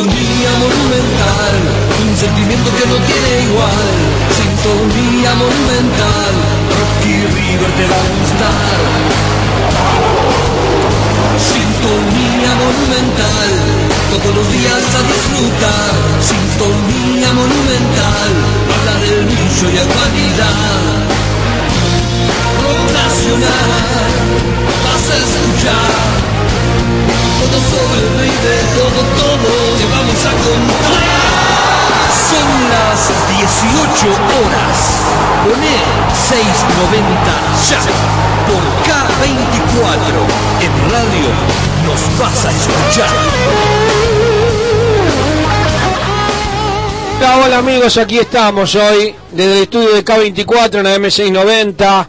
Sintonía monumental, un sentimiento que no tiene igual. Sintonía monumental, Rocky River te va a gustar. Sintonía monumental, todos los días a disfrutar. Sintonía monumental, habla del brillo y actualidad. Rock nacional, vas a escuchar. Todo sobre el rey de todo, todo te vamos a contar. Son las 18 horas. Poné 690 ya. Por K24. En radio nos vas a escuchar. Hola, hola amigos, aquí estamos hoy desde el estudio de K24 en la M690,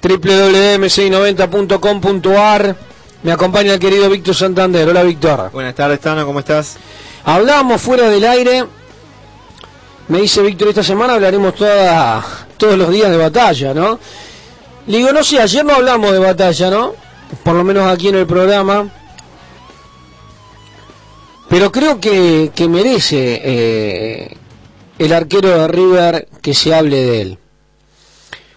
www.m690.com.ar. Me acompaña el querido Víctor Santander. Hola Víctor. Buenas tardes, Tano, ¿cómo estás? Hablamos fuera del aire. Me dice Víctor, esta semana hablaremos toda, todos los días de batalla, ¿no? Le digo, no sé, ayer no hablamos de batalla, ¿no? Por lo menos aquí en el programa. Pero creo que, que merece eh, el arquero de River que se hable de él.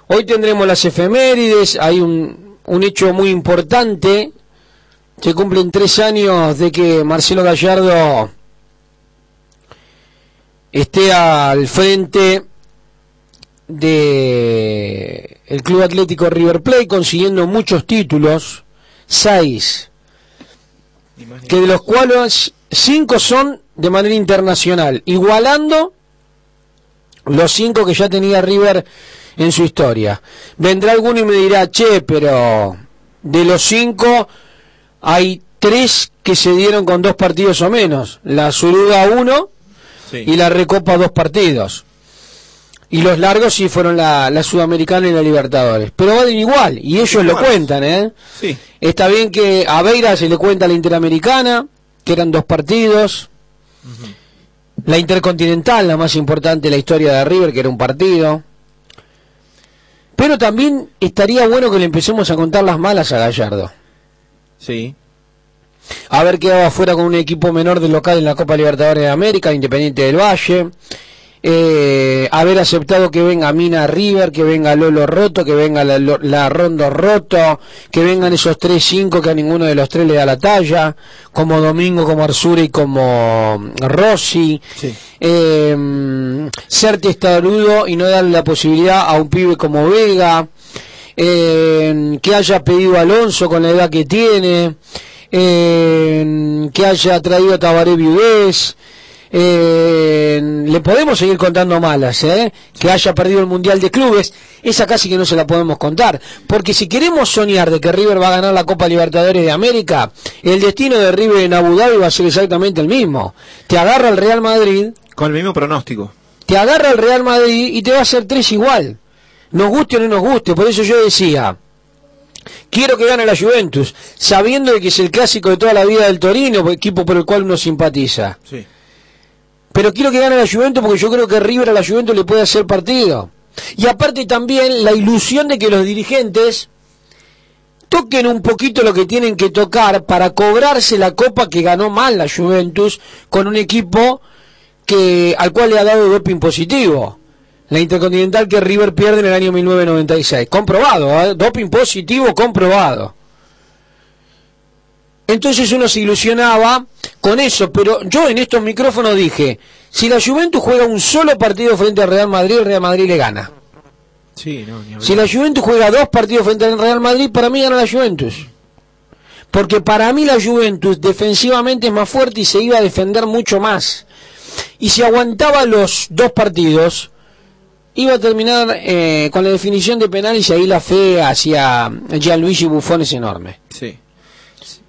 Hoy tendremos las efemérides, hay un, un hecho muy importante. Se cumplen tres años de que Marcelo Gallardo esté al frente de el Club Atlético River Plate consiguiendo muchos títulos, seis, que de los cuales cinco son de manera internacional, igualando los cinco que ya tenía River en su historia. Vendrá alguno y me dirá, che, pero de los cinco hay tres que se dieron con dos partidos o menos. La Suruga uno Sí. y la Recopa dos partidos. Y los largos sí fueron la, la Sudamericana y la Libertadores. Pero valen igual, y ellos lo cuentan, ¿eh? Sí. Está bien que a Beira se le cuenta la Interamericana, que eran dos partidos. La Intercontinental, la más importante de la historia de River, que era un partido. Pero también estaría bueno que le empecemos a contar las malas a Gallardo. Sí. Haber quedado afuera con un equipo menor del local en la Copa Libertadores de América, Independiente del Valle. Eh, haber aceptado que venga Mina River, que venga Lolo Roto, que venga la, Rondo Roto, que vengan esos 3-5 que a ninguno de los tres le da la talla, como Domingo, como Arzura y como Rossi. Sí. Eh, ser testarudo y no darle la posibilidad a un pibe como Vega. Eh, que haya pedido a Alonso con la edad que tiene. Eh, que haya traído a Tabaré Viudés. Eh, le podemos seguir contando malas, ¿eh? Que haya perdido el Mundial de Clubes, esa casi que no se la podemos contar. Porque si queremos soñar de que River va a ganar la Copa Libertadores de América, el destino de River en Abu Dhabi va a ser exactamente el mismo. Te agarra el Real Madrid, Con el mismo pronóstico. te agarra el Real Madrid y te va a hacer tres igual. Nos guste o no nos guste, por eso yo decía, quiero que gane la Juventus, sabiendo de que es el clásico de toda la vida del Torino, equipo por el cual uno simpatiza. Sí. Pero quiero que gane la Juventus porque yo creo que River a la Juventus le puede hacer partido. Y aparte también la ilusión de que los dirigentes toquen un poquito lo que tienen que tocar para cobrarse la copa que ganó mal la Juventus con un equipo que al cual le ha dado doping positivo. La Intercontinental que River pierde en el año 1996. Comprobado, ¿eh? doping positivo comprobado. Entonces uno se ilusionaba con eso, pero yo en estos micrófonos dije, si la Juventus juega un solo partido frente al Real Madrid, el Real Madrid le gana. Sí, no, ni. Si la Juventus juega dos partidos frente al Real Madrid, para mí gana la Juventus. Porque para mí la Juventus defensivamente es más fuerte y se iba a defender mucho más. Y si aguantaba los dos partidos, iba a terminar eh, con la definición de penales y ahí la fe hacia Gianluigi Buffon es enorme. Sí.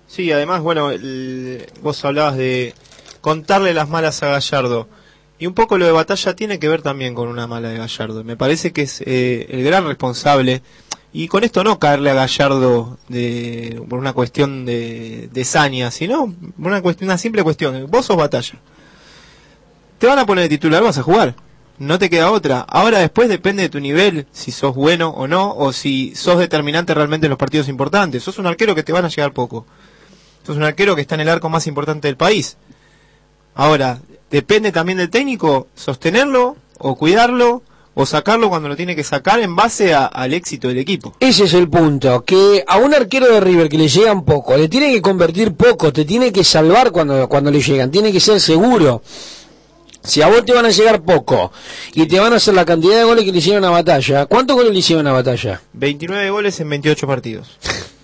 Sí, además, bueno, el- vos hablabas de contarle las malas a Gallardo. Y un poco lo de batalla tiene que ver también con una mala de Gallardo. Me parece que es eh, el gran responsable. Y con esto no caerle a Gallardo de, por una cuestión de, de saña, sino por una, cuestión, una simple cuestión. Vos sos batalla. Te van a poner de titular, vas a jugar. No te queda otra. Ahora después depende de tu nivel, si sos bueno o no, o si sos determinante realmente en los partidos importantes. Sos un arquero que te van a llegar poco. Sos un arquero que está en el arco más importante del país. Ahora, depende también del técnico sostenerlo o cuidarlo o sacarlo cuando lo tiene que sacar en base al éxito del equipo. Ese es el punto, que a un arquero de River que le llegan poco, le tiene que convertir poco, te tiene que salvar cuando, cuando le llegan, tiene que ser seguro. Si a vos te van a llegar poco y te van a hacer la cantidad de goles que le hicieron a Batalla, ¿cuántos goles le hicieron a Batalla? 29 goles en 28 partidos.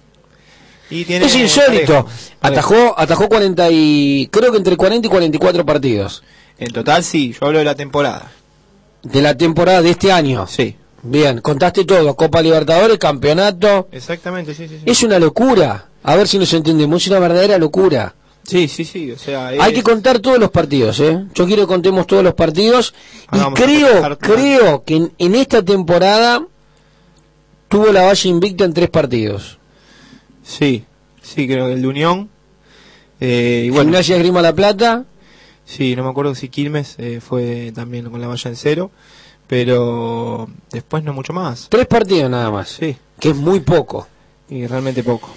Y tiene Es insólito. parejo, parejo. Atajó, atajó 40 y, creo que entre 40 y 44 partidos En total sí, yo hablo de la temporada. de la temporada de este año. Sí. Bien, contaste todo, Copa Libertadores, campeonato. Exactamente, sí, sí, sí. Es una locura. A ver si nos entendemos, es una verdadera locura. Sí, sí, sí, o sea, Hay que contar todos los partidos, ¿eh? Yo quiero que contemos todos los partidos y creo, creo que en, en esta temporada tuvo la Valle invicta en tres partidos. Sí, sí, creo que el de Unión. Eh, bueno, Gimnasia Grima La Plata, sí, no me acuerdo si Quilmes eh, fue también con la valla en cero, pero después no mucho más. tres partidos nada más, Sí, que es muy poco. y realmente poco.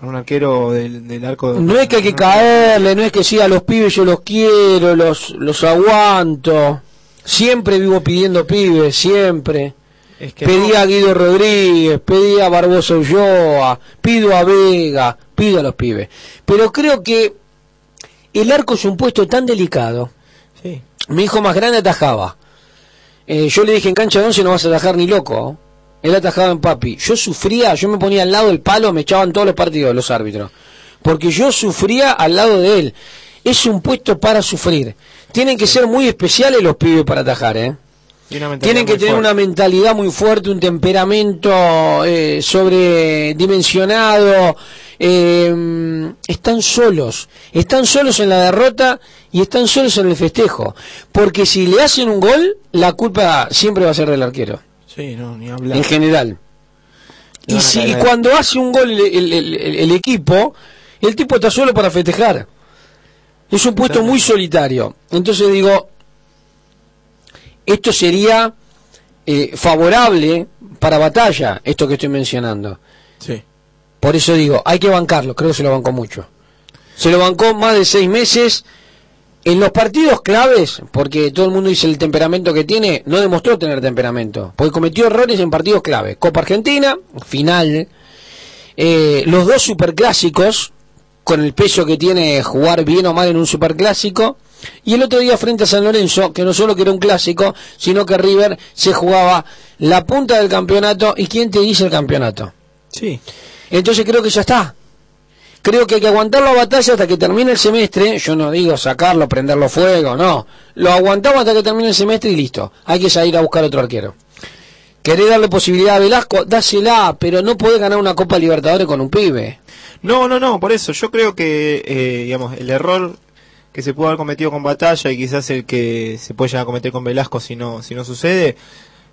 Un arquero del, del arco de... No es que hay que caerle, no es que sí, a los pibes yo los quiero, los, los aguanto. Siempre vivo pidiendo pibes, siempre. Es que Pedí no- a Guido Rodríguez, pedí a Barbosa Ulloa, pido a Vega, pido a los pibes. Pero creo que el arco es un puesto tan delicado. Sí, Mi hijo más grande atajaba. Eh, yo le dije en cancha de once no vas a atajar ni loco. Él atajaba en papi. Yo sufría, yo me ponía al lado del palo, me echaban todos los partidos los árbitros. Porque yo sufría al lado de él. Es un puesto para sufrir. Tienen que ser muy especiales los pibes para atajar, ¿eh? Tienen que tener fuerte. una mentalidad muy fuerte, un temperamento eh, sobredimensionado. eh, están solos, están solos en la derrota y están solos en el festejo. Porque si le hacen un gol, la culpa siempre va a ser del arquero, Sí, no, ni hablar. en general. Y, si, y cuando hace un gol el, el- el- el- el equipo, el tipo está solo para festejar. Es un puesto muy solitario. Entonces digo, esto sería eh, favorable para batalla, esto que estoy mencionando. Sí. Por eso digo, hay que bancarlo, creo que se lo bancó mucho. Se lo bancó más de seis meses. En los partidos claves, porque todo el mundo dice el temperamento que tiene, no demostró tener temperamento, porque cometió errores en partidos clave. Copa Argentina, final, eh, los dos superclásicos, con el peso que tiene jugar bien o mal en un superclásico, y el otro día frente a San Lorenzo, que no solo que era un clásico, sino que River se jugaba la punta del campeonato, y quién te dice el campeonato. Sí. Entonces creo que ya está. Creo que hay que aguantar la batalla hasta que termine el semestre. Yo no digo sacarlo, prenderlo fuego, no. Lo aguantamos hasta que termine el semestre y listo. Hay que salir a buscar otro arquero. ¿Querés darle posibilidad a Velasco? Dásela, pero no podés ganar una Copa Libertadores con un pibe. No, no, no, por eso yo creo que, eh, digamos, el error que se pudo haber cometido con Batalla y quizás el que se puede llegar a cometer con Velasco si no, si no sucede,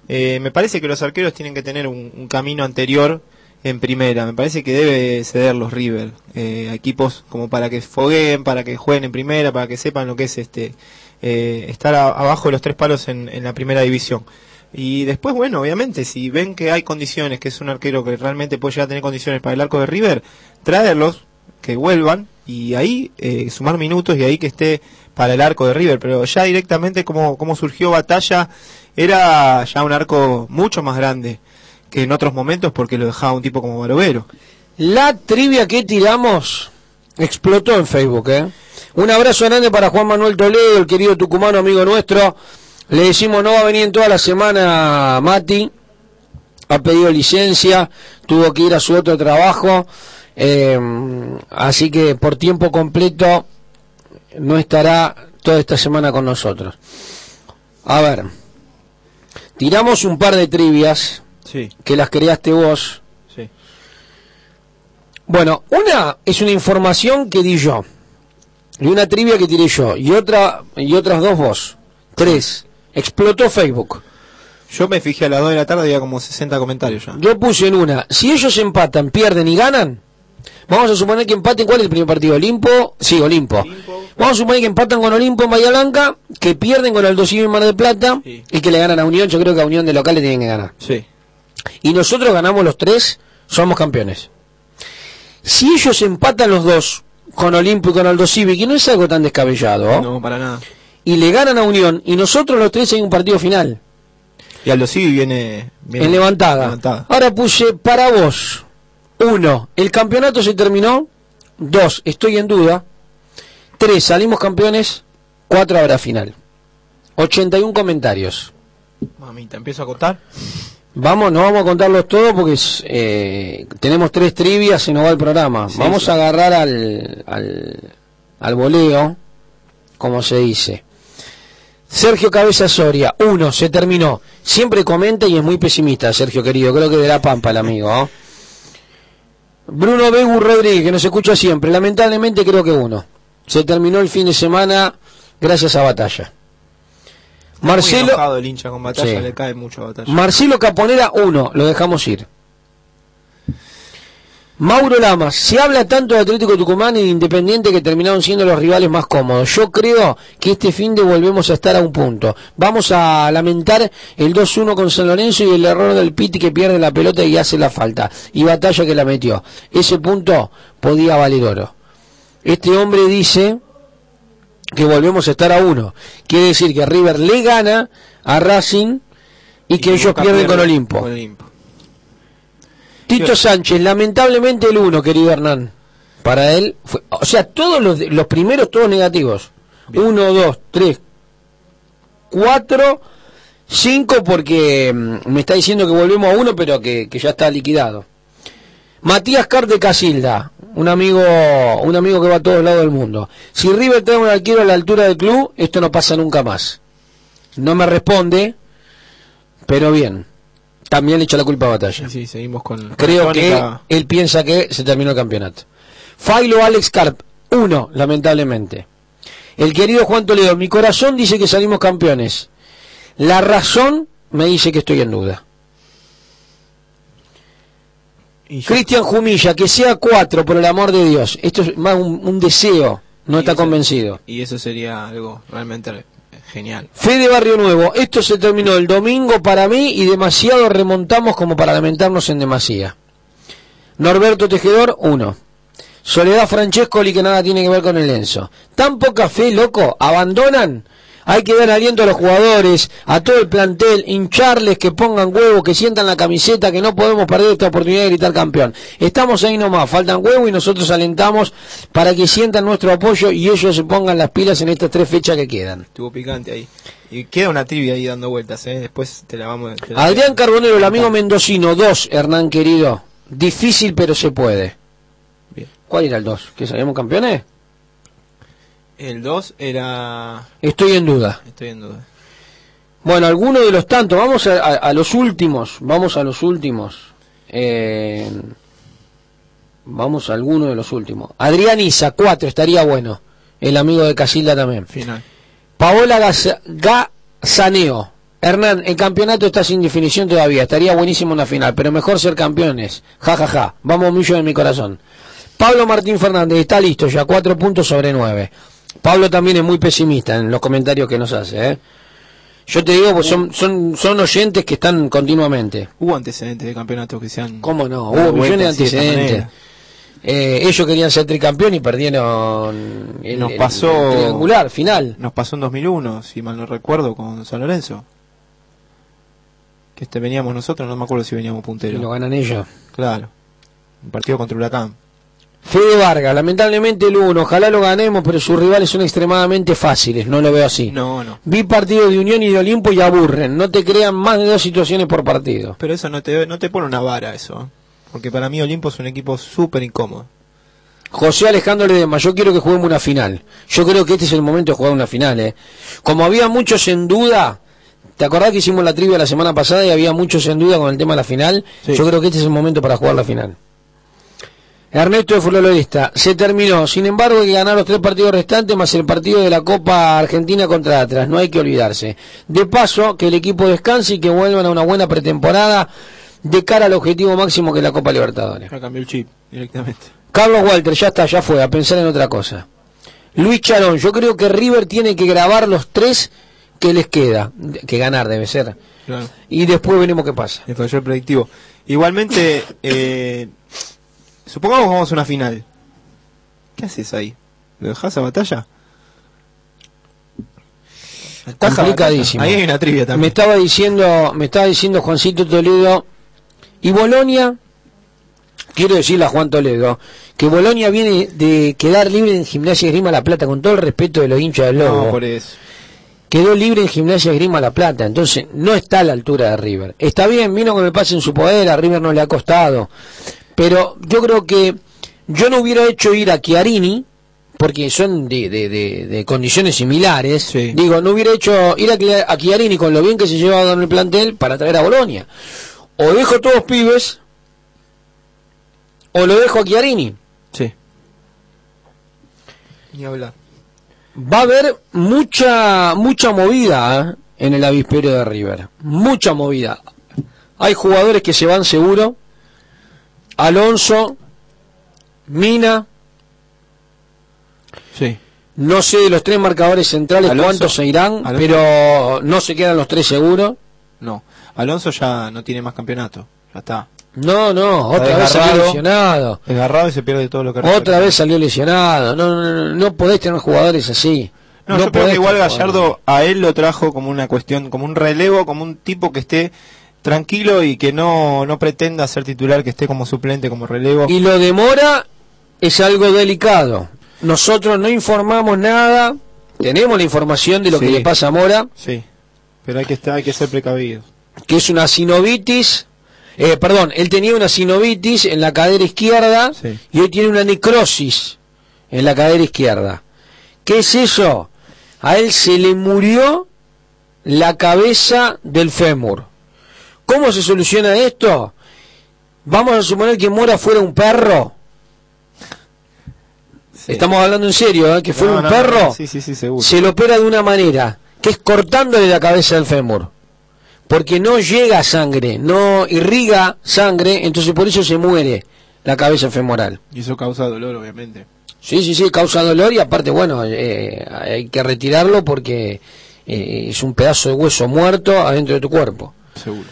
eh, me parece que los arqueros tienen que tener un camino anterior en primera. Me parece que debe ceder los River eh, equipos como para que fogueen, para que jueguen en primera, para que sepan lo que es este eh, estar abajo de los tres palos en, la primera división. Y después, bueno, obviamente, si ven que hay condiciones, que es un arquero que realmente puede llegar a tener condiciones para el arco de River, traerlos, que vuelvan y ahí eh, sumar minutos y ahí que esté para el arco de River. Pero ya directamente como, como surgió batalla, era ya un arco mucho más grande en otros momentos porque lo dejaba un tipo como Barovero. La trivia que tiramos explotó en Facebook, ¿eh? Un abrazo grande para Juan Manuel Toledo, el querido tucumano amigo nuestro. Le decimos no va a venir en toda la semana Mati. Ha pedido licencia, tuvo que ir a su otro trabajo. eh, así que por tiempo completo no estará toda esta semana con nosotros. A ver, tiramos un par de trivias Sí, que las creaste vos. sí. Bueno, una es una información que di yo. Y una trivia que tiré yo. Y otra, y otras dos vos. Tres. Explotó Facebook. Yo me fijé a las 2 de la tarde y había como 60 comentarios ya. Yo puse en una. Si ellos empatan, pierden y ganan. Vamos a suponer que empaten. ¿Cuál es el primer partido? ¿Olimpo? Sí, Olimpo. Vamos a suponer que empatan con Olimpo en Bahía Blanca. Que pierden con el Dosivo en Mar del Plata. Sí. Y que le ganan a Unión. Yo creo que a Unión de local le tienen que ganar. Sí. Y nosotros ganamos los tres, somos campeones. Si ellos empatan los dos, con Olimpo y con Aldo Civi, que no es algo tan descabellado. No, para nada. Y le ganan a Unión y nosotros los tres en un partido final. Y Aldo Civi viene, viene en levantada. levantada. Ahora puse para vos. Uno, el campeonato se terminó. Dos, estoy en duda. Tres, salimos campeones. Cuatro, habrá final. 81 comentarios. Mamita, empiezo a contar. Vamos, no vamos a contarlos todos porque eh, tenemos tres trivias y no va el programa. Sí, vamos sí. a agarrar al, al, al voleo, como se dice. Sergio Cabeza Soria, uno, se terminó. Siempre comenta y es muy pesimista, Sergio querido. Creo que de la pampa el amigo. ¿no? Bruno Begu Rodríguez, que nos escucha siempre. Lamentablemente creo que uno. Se terminó el fin de semana gracias a Batalla. Muy Marcelo, enojado el hincha con batalla, Sí. le cae mucho a batalla. Marcelo Caponera, uno, lo dejamos ir. Mauro Lamas, se habla tanto de Atlético Tucumán y de Independiente que terminaron siendo los rivales más cómodos. Yo creo que este fin de volvemos a estar a un punto. Vamos a lamentar el 2-1 con San Lorenzo y el error del Piti que pierde la pelota y hace la falta. Y batalla que la metió. Ese punto podía valer oro. Este hombre dice que volvemos a estar a uno. Quiere decir que River le gana a Racing y que ellos pierden con Olimpo. con Olimpo. Tito Yo- Sánchez, lamentablemente el uno, querido Hernán. Para él, fue, o sea, todos los, los primeros, todos negativos. Bien. Uno, dos, tres, cuatro, cinco, porque mm, me está diciendo que volvemos a uno, pero que, que ya está liquidado. Matías Carte Casilda, un amigo, un amigo que va a todos lados del mundo. Si River trae un arquero a la altura del club, esto no pasa nunca más. No me responde, pero bien. También le echa la culpa a Batalla. Sí, seguimos con. Creo que él piensa que se terminó el campeonato. Failo Alex Carp, uno, lamentablemente. El querido Juan Toledo, mi corazón dice que salimos campeones. La razón me dice que estoy en duda. Cristian Jumilla, que sea cuatro, por el amor de Dios. Esto es más un, un deseo, no está eso- convencido. Y eso sería algo realmente genial. Fede Barrio Nuevo, esto se terminó el domingo para mí y demasiado remontamos como para lamentarnos en demasía. Norberto Tejedor, uno. Soledad Francescoli, que nada tiene que ver con el Enzo. Tan poca fe, loco, abandonan. Hay que dar aliento a los jugadores, a todo el plantel, hincharles que pongan huevo, que sientan la camiseta, que no podemos perder esta oportunidad de gritar campeón. Estamos ahí nomás, faltan huevo y nosotros alentamos para que sientan nuestro apoyo y ellos se pongan las pilas en estas tres fechas que quedan. Estuvo picante ahí. Y queda una trivia ahí dando vueltas, ¿eh? Después te la vamos te la- Adrián Carbonero, el amigo mendocino, dos, Hernán querido. Difícil, pero se puede. Bien. ¿Cuál era el dos? ¿Que salimos campeones? El 2 era. Estoy en duda. Estoy en duda. Bueno, alguno de los tantos, vamos a, a- a los últimos, vamos a los últimos. Eh, vamos a alguno de los últimos. Adrián Isa, cuatro, estaría bueno. El amigo de Casilda también. Final. Paola Gaza- Gazaneo. Hernán, el campeonato está sin definición todavía. Estaría buenísimo una final, pero mejor ser campeones. Ja, ja, ja. Vamos, millo de mi corazón. Pablo Martín Fernández está listo ya, cuatro puntos sobre nueve. Pablo también es muy pesimista en los comentarios que nos hace. ¿eh? Yo te digo, pues son, son, son oyentes que están continuamente. Hubo antecedentes de campeonatos que se han. ¿Cómo no? Hubo millones de antecedentes. Eh, ellos querían ser tricampeón y perdieron el, Nos pasó- el triangular final. Nos pasó en 2001, si mal no recuerdo, con San Lorenzo. Que este veníamos nosotros, no me acuerdo si veníamos Y punteros. lo ganan ellos. Claro. Un partido contra Huracán. Fede Vargas, lamentablemente el uno, ojalá lo ganemos, pero sus rivales son extremadamente fáciles, no lo veo así. No, no. Vi partidos de Unión y de Olimpo y aburren, no te crean más de dos situaciones por partido. Pero eso no te, no te pone una vara, eso. Porque para mí Olimpo es un equipo súper incómodo. José Alejandro Ledema, yo quiero que juguemos una final. Yo creo que este es el momento de jugar una final. ¿eh? Como había muchos en duda, ¿te acordás que hicimos la trivia la semana pasada y había muchos en duda con el tema de la final? Sí. Yo creo que este es el momento para jugar la final. Ernesto de Florolista, se terminó. Sin embargo, hay que ganar los tres partidos restantes más el partido de la Copa Argentina contra Atlas. No hay que olvidarse. De paso, que el equipo descanse y que vuelvan a una buena pretemporada de cara al objetivo máximo que es la Copa Libertadores. Ya cambió el chip directamente. Carlos Walter, ya está, ya fue, a pensar en otra cosa. Luis Charón, yo creo que River tiene que grabar los tres que les queda, que ganar debe ser. Claro. Y después veremos qué pasa. El predictivo. Igualmente, eh, supongamos que vamos a una final. ¿Qué haces ahí? ¿Lo dejás a batalla? Complicadísimo. Ahí hay una trivia Me también. estaba diciendo, me estaba diciendo Juancito Toledo y Bolonia, quiero decirle a Juan Toledo, que Bolonia viene de quedar libre en Gimnasia Grima La Plata, con todo el respeto de los hinchas del Lobo. No, por eso. quedó libre en Gimnasia Grima La Plata, entonces no está a la altura de River. Está bien, vino con el pase en su poder, a River no le ha costado, pero yo creo que yo no hubiera hecho ir a Chiarini, porque son de, de, de, de condiciones similares, Sí. digo, no hubiera hecho ir a, a Chiarini con lo bien que se llevaba en el plantel para traer a Bolonia. O dejo todos pibes, o lo dejo a Chiarini. Sí. Ni hablar. Va a haber mucha mucha movida ¿eh? en el avispero de River. Mucha movida. Hay jugadores que se van seguro. Alonso, Mina, Sí. no sé de los tres marcadores centrales Alonso. cuántos se irán, Alonso. pero no se quedan los tres seguros. No. Alonso ya no tiene más campeonato. Ya está. No, no, otra vez salió lesionado. Desgarrado y se pierde todo lo que Otra vez salió lesionado. No, no, no, no podés tener jugadores así. No, yo creo que igual Gallardo jugadores a él lo trajo como una cuestión, como un relevo, como un tipo que esté tranquilo y que no, no pretenda ser titular, que esté como suplente, como relevo. Y lo de Mora es algo delicado. Nosotros no informamos nada, tenemos la información de lo Sí. que le pasa a Mora, Sí, pero hay que estar, hay que ser precavidos. que es una sinovitis, eh, perdón, él tenía una sinovitis en la cadera izquierda Sí. y hoy tiene una necrosis en la cadera izquierda. ¿Qué es eso? A él se le murió la cabeza del fémur. ¿Cómo se soluciona esto? Vamos a suponer que Mora fuera un perro. Sí. Estamos hablando en serio, ¿eh? que fuera No, un no, perro. no, Sí, sí, sí, seguro. se lo opera de una manera, que es cortándole la cabeza del fémur. Porque no llega sangre, no irriga sangre, entonces por eso se muere la cabeza femoral. Y eso causa dolor, obviamente. Sí, sí, sí, causa dolor y aparte, bueno, eh, hay que retirarlo porque eh, es un pedazo de hueso muerto adentro de tu cuerpo. Seguro.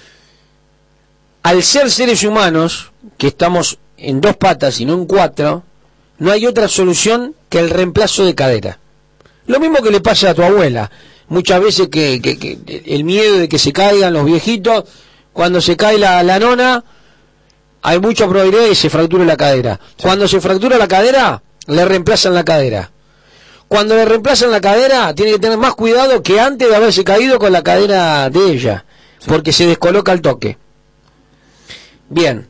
Al ser seres humanos, que estamos en dos patas y no en cuatro, no hay otra solución que el reemplazo de cadera. Lo mismo que le pasa a tu abuela. Muchas veces que, que- que el miedo de que se caigan los viejitos, cuando se cae la, la nona, hay mucha probabilidad de que se fracture la cadera. Cuando se fractura la cadera, le reemplazan la cadera. Cuando le reemplazan la cadera, tiene que tener más cuidado que antes de haberse caído con la cadera de ella, porque se descoloca el toque. Bien,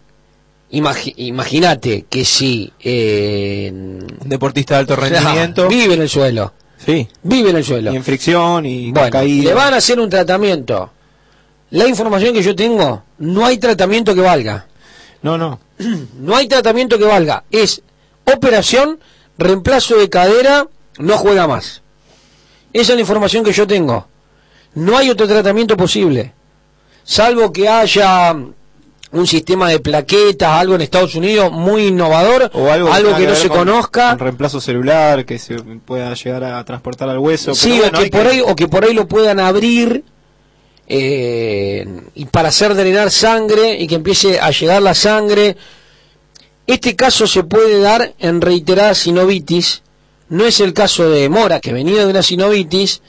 imagínate que si eh, Un deportista de alto rendimiento. vive en el suelo, Sí. vive en el suelo. Y en fricción y Bueno, caída. le van a hacer un tratamiento. La información que yo tengo, no hay tratamiento que valga. No, no. No hay tratamiento que valga. Es operación, reemplazo de cadera, no juega más. Esa es la información que yo tengo. No hay otro tratamiento posible. Salvo que haya un sistema de plaquetas, algo en Estados Unidos muy innovador, O algo, que no se con- conozca. con reemplazo celular que se pueda llegar a transportar al hueso. Sí, pero bueno, o, que por ahí, o que por ahí lo puedan abrir eh, y para hacer drenar sangre y que empiece a llegar la sangre. Este caso se puede dar en reiterada sinovitis. No es el caso de Mora, que venía de una sinovitis.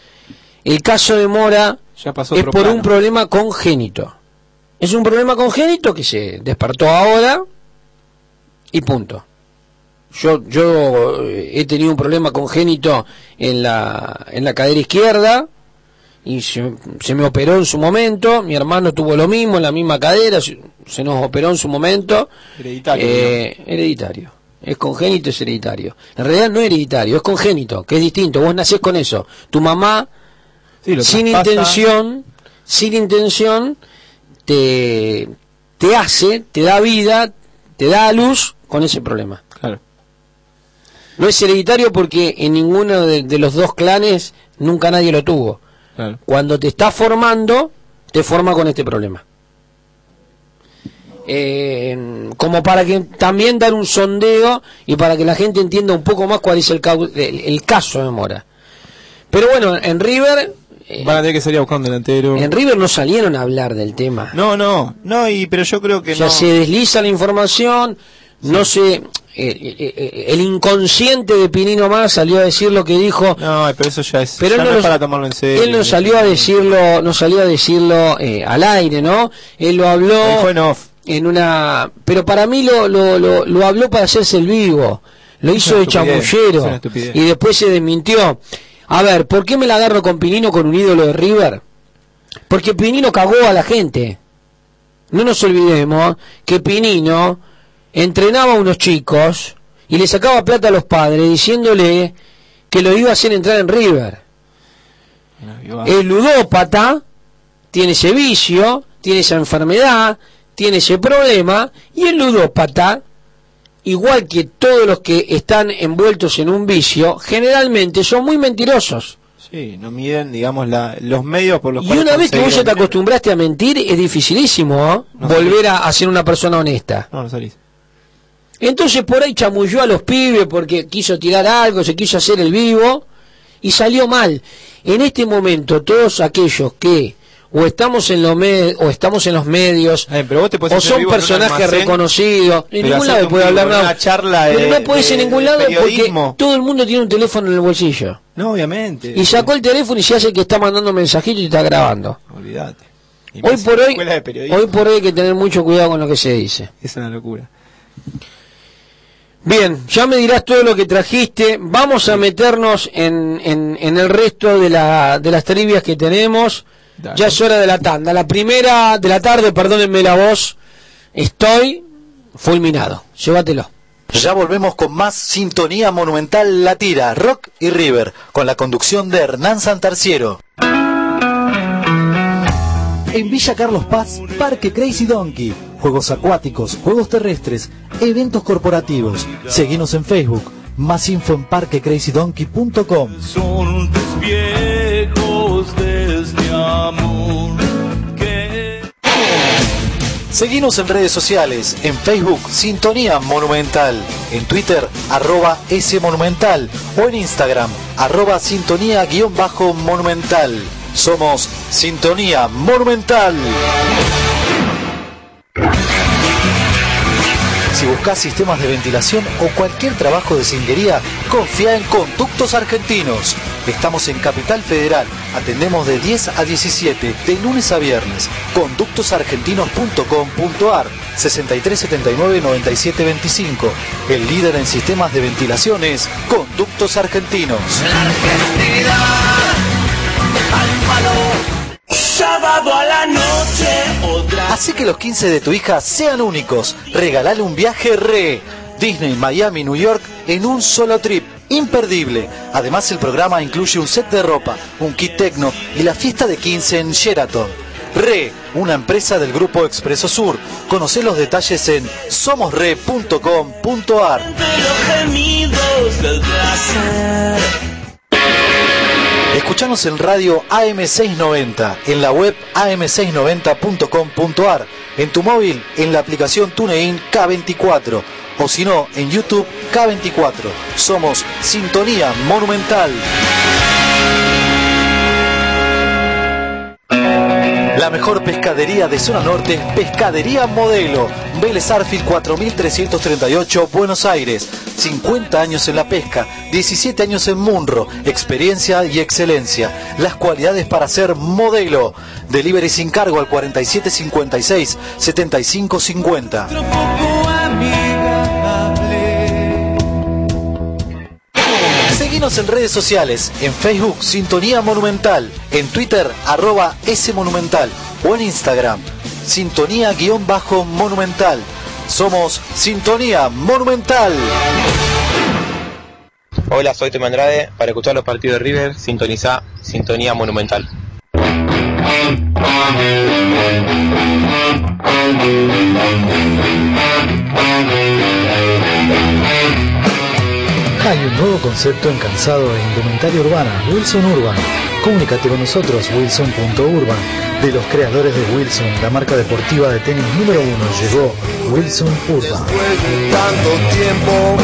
El caso de Mora Ya pasó es por plano. un problema congénito. Es un problema congénito que se despertó ahora y punto. Yo, yo eh, he tenido un problema congénito en la, en la cadera izquierda y se, se me operó en su momento. Mi hermano tuvo lo mismo en la misma cadera, se, se nos operó en su momento. Hereditario, Eh, hereditario. Es congénito, es hereditario. En realidad no es hereditario, es congénito, que es distinto. Vos nacés con eso. Tu mamá Sí, sin intención, sin intención, te, te hace, te da vida, te da luz con ese problema. Claro. No es hereditario porque en ninguno de, de los dos clanes nunca nadie lo tuvo. Claro. Cuando te está formando, te forma con este problema. Eh, como para que también dar un sondeo y para que la gente entienda un poco más cuál es el, el caso de Mora. Pero bueno, en River, eh, Van a tener que salir a buscar un delantero. en River no salieron a hablar del tema. No, no, no, y, pero yo creo que o sea, no. se desliza la información, no sé, el inconsciente de Pinino más salió a decir lo que dijo. No, pero eso ya es, pero ya no lo- para tomarlo en serio. Él no salió a decirlo, no salió a decirlo eh, al aire, ¿no? Él lo habló en off. en una, pero para mí lo, lo, lo, lo habló para hacerse el vivo, lo hizo de es chamullero y después se desmintió. A ver, ¿por qué me la agarro con Pinino con un ídolo de River? Porque Pinino cagó a la gente. No nos olvidemos que Pinino entrenaba a unos chicos y le sacaba plata a los padres diciéndole que lo iba a hacer entrar en River. El ludópata tiene ese vicio, tiene esa enfermedad, tiene ese problema, y el ludópata, igual que todos los que están envueltos en un vicio, generalmente son muy mentirosos. Sí, no miden, digamos, la, los medios por los Y cuales una vez que vos ya te acostumbraste a mentir, es dificilísimo. No volver a, a ser una persona honesta. No, no salís. Entonces por ahí chamulló a los pibes porque quiso tirar algo, se quiso hacer el vivo y salió mal. En este momento todos aquellos que o estamos en los me- o estamos en los medios pero vos te podés o son personajes reconocidos, en ningún lado puede hablar nada. una charla pero no puedes en ningún lado porque todo el mundo tiene un teléfono en el bolsillo. No, obviamente. Y sacó el teléfono y se hace que está mandando mensajitos y está grabando. Olvídate. Hoy por hoy, hoy por hoy hay que tener mucho cuidado con lo que se dice. Es una locura. Bien, ya me dirás todo lo que trajiste. Vamos a meternos en, en, en el resto de, la, de las trivias que tenemos. Dale. Ya es hora de la tanda. La primera de la tarde, perdónenme la voz, estoy fulminado. Llévatelo. Ya volvemos con más Sintonía Monumental La Tira, Rock y River, con la conducción de Hernán Santarciero. En Villa Carlos Paz, Parque Crazy Donkey. Juegos acuáticos, juegos terrestres, eventos corporativos. Seguinos en Facebook. Más info en parquecrazydonkey.com. amor que Seguinos en redes sociales, en Facebook Sintonía Monumental, en Twitter arroba S Monumental o en Instagram arroba Sintonía guion bajo Monumental. Somos Sintonía Monumental. Si buscas sistemas de ventilación o cualquier trabajo de cinguería, confía en Conductos Argentinos. Estamos en Capital Federal. Atendemos de 10 a 17, de lunes a viernes. Conductosargentinos.com.ar 6379-9725. El líder en sistemas de ventilación es Conductos Argentinos. sábado a la noche otra Así que los 15 de tu hija sean únicos. Regalale un viaje re. Disney, Miami, New York en un solo trip. Imperdible. Además el programa incluye un set de ropa, un kit tecno y la fiesta de 15 en Sheraton. Re, una empresa del grupo Expreso Sur. Conoce los detalles en somosre.com.ar. Escuchanos en radio AM690, en la web am690.com.ar, en tu móvil en la aplicación TuneIn K24 o si no en YouTube K24. Somos Sintonía Monumental. La mejor pescadería de zona norte, Pescadería Modelo. Vélez Arfil 4338, Buenos Aires. 50 años en la pesca, 17 años en Munro. Experiencia y excelencia. Las cualidades para ser modelo. Delivery sin cargo al 4756 7550. Seguinos en redes sociales, en Facebook Sintonía Monumental, en Twitter arroba Monumental o en Instagram Sintonía-Monumental. Somos Sintonía Monumental. Hola, soy Temo Andrade. Para escuchar los partidos de River, sintoniza Sintonía Monumental. Hay un nuevo concepto en calzado e indumentaria urbana, Wilson Urban. Comunícate con nosotros, wilson.urban. De los creadores de Wilson, la marca deportiva de tenis número uno, llegó Wilson Urban. Después de tanto tiempo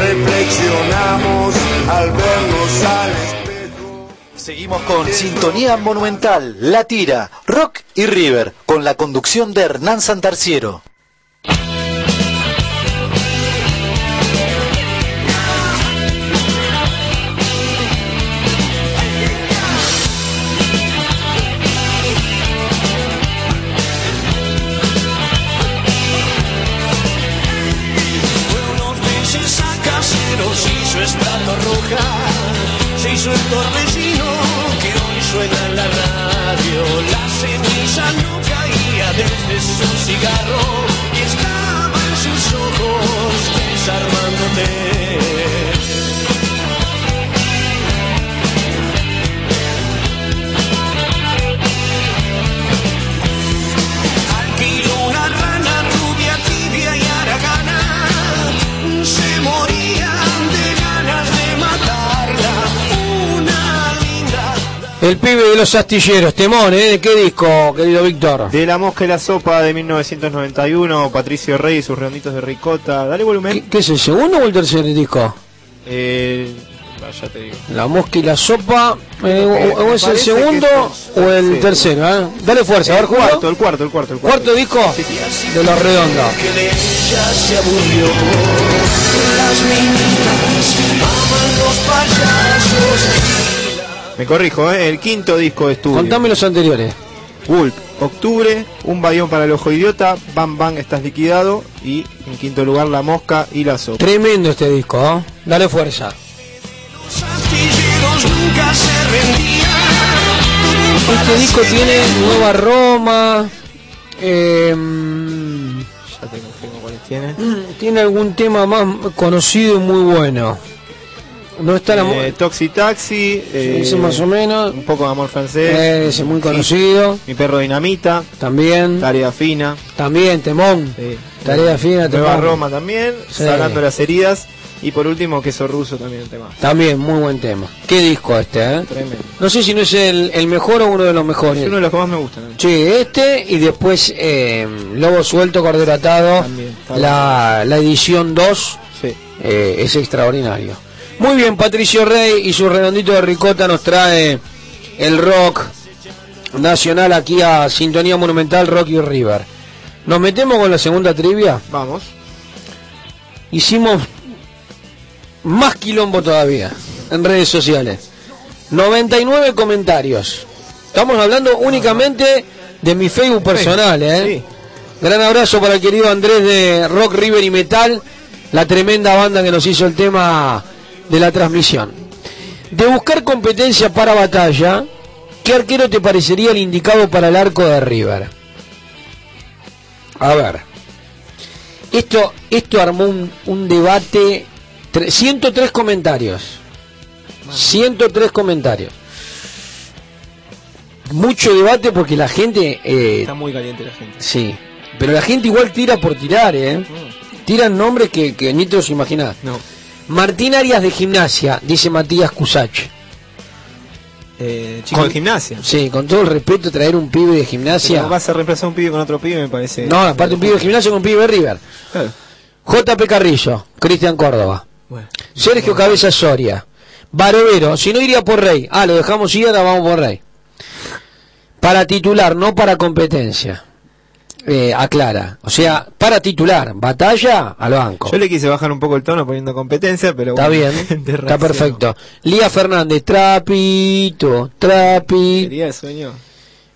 reflexionamos al vernos al espejo. Seguimos con Sintonía Monumental, La Tira, Rock y River, con la conducción de Hernán Santarciero. Estrado roja. Se hizo el torbellino que hoy suena en la radio. La ceniza no caía desde su cigarro y estaba en sus ojos desarmándote. El pibe de los astilleros, temón, ¿eh? ¿De qué disco, querido Víctor? De La Mosca y la Sopa de 1991, Patricio Rey y sus redonditos de ricota. Dale volumen. ¿Qué, qué es el segundo o el tercer disco? Eh, ya te digo. La mosca y la sopa, eh, o, o es el segundo o el tercero, ¿eh? Dale fuerza, a ver, cuarto, el cuarto, el cuarto, el cuarto. Cuarto disco de los redondos. que de ella se aburrió. Las meninas aman los payasos. Me corrijo, ¿eh? El quinto disco de estudio. Contame los anteriores. Gulp, Octubre, Un Bayón para el Ojo Idiota, Bam Bam Estás Liquidado y en quinto lugar La Mosca y la Sopa. Tremendo este disco, ¿eh? Dale fuerza. Los astilleros nunca se rendían. Este disco tiene Nueva Roma, eh, mm, Ya te confirmo cuáles tiene. tiene algún tema más conocido y muy bueno. No está la Eh, Toxi Taxi, eh, ese más o menos, un poco de amor francés, eh, ese muy conocido, Mi perro Dinamita, también, Tarea Fina, también Temón, sí. Tarea Fina, Nueva Temón. Roma también, Sí. Sanando las heridas y por último Queso Ruso también el tema. También, muy buen tema. ¿Qué disco este, eh? Tremendo. No sé si no es el, el mejor o uno de los mejores. Es uno de los que más me gustan. Sí, este y después eh, Lobo Suelto, Cordero Atado, También, la, la edición 2 Sí. eh, es extraordinario. Muy bien, Patricio Rey y su redondito de ricota nos trae el rock nacional aquí a Sintonía Monumental Rocky River. Nos metemos con la segunda trivia. Vamos. Hicimos más quilombo todavía en redes sociales. 99 comentarios. Estamos hablando únicamente de mi Facebook personal, ¿eh? Gran abrazo para el querido Andrés de Rock River y Metal, la tremenda banda que nos hizo el tema de la transmisión. De buscar competencia para batalla, ¿qué arquero te parecería el indicado para el arco de River? A ver. Esto, esto armó un, un debate. tre- 103 comentarios. 103 comentarios. Mucho debate porque la gente. eh, Está muy caliente la gente. sí. Pero la gente igual tira por tirar, ¿eh? Tiran nombres que, que ni te los imaginás. No. Martín Arias de Gimnasia, dice Matías Cusach. Eh, chico Con- de gimnasia. Sí, con todo el respeto, traer un pibe de gimnasia. No vas a reemplazar un pibe con otro pibe, me parece. No, aparte un pibe de gimnasia con un pibe de River. Claro. JP Carrillo, Cristian Córdoba. Bueno. Sergio Cabeza Soria. Barovero, si no iría por Rey. Ah, lo dejamos ir, ahora vamos por Rey. Para titular, no para competencia. Eh, aclara. O sea, para titular, batalla al banco. Yo le quise bajar un poco el tono poniendo competencia, pero Está bueno, bien, está perfecto. Lía Fernández, Trapito, Trapi. Señor.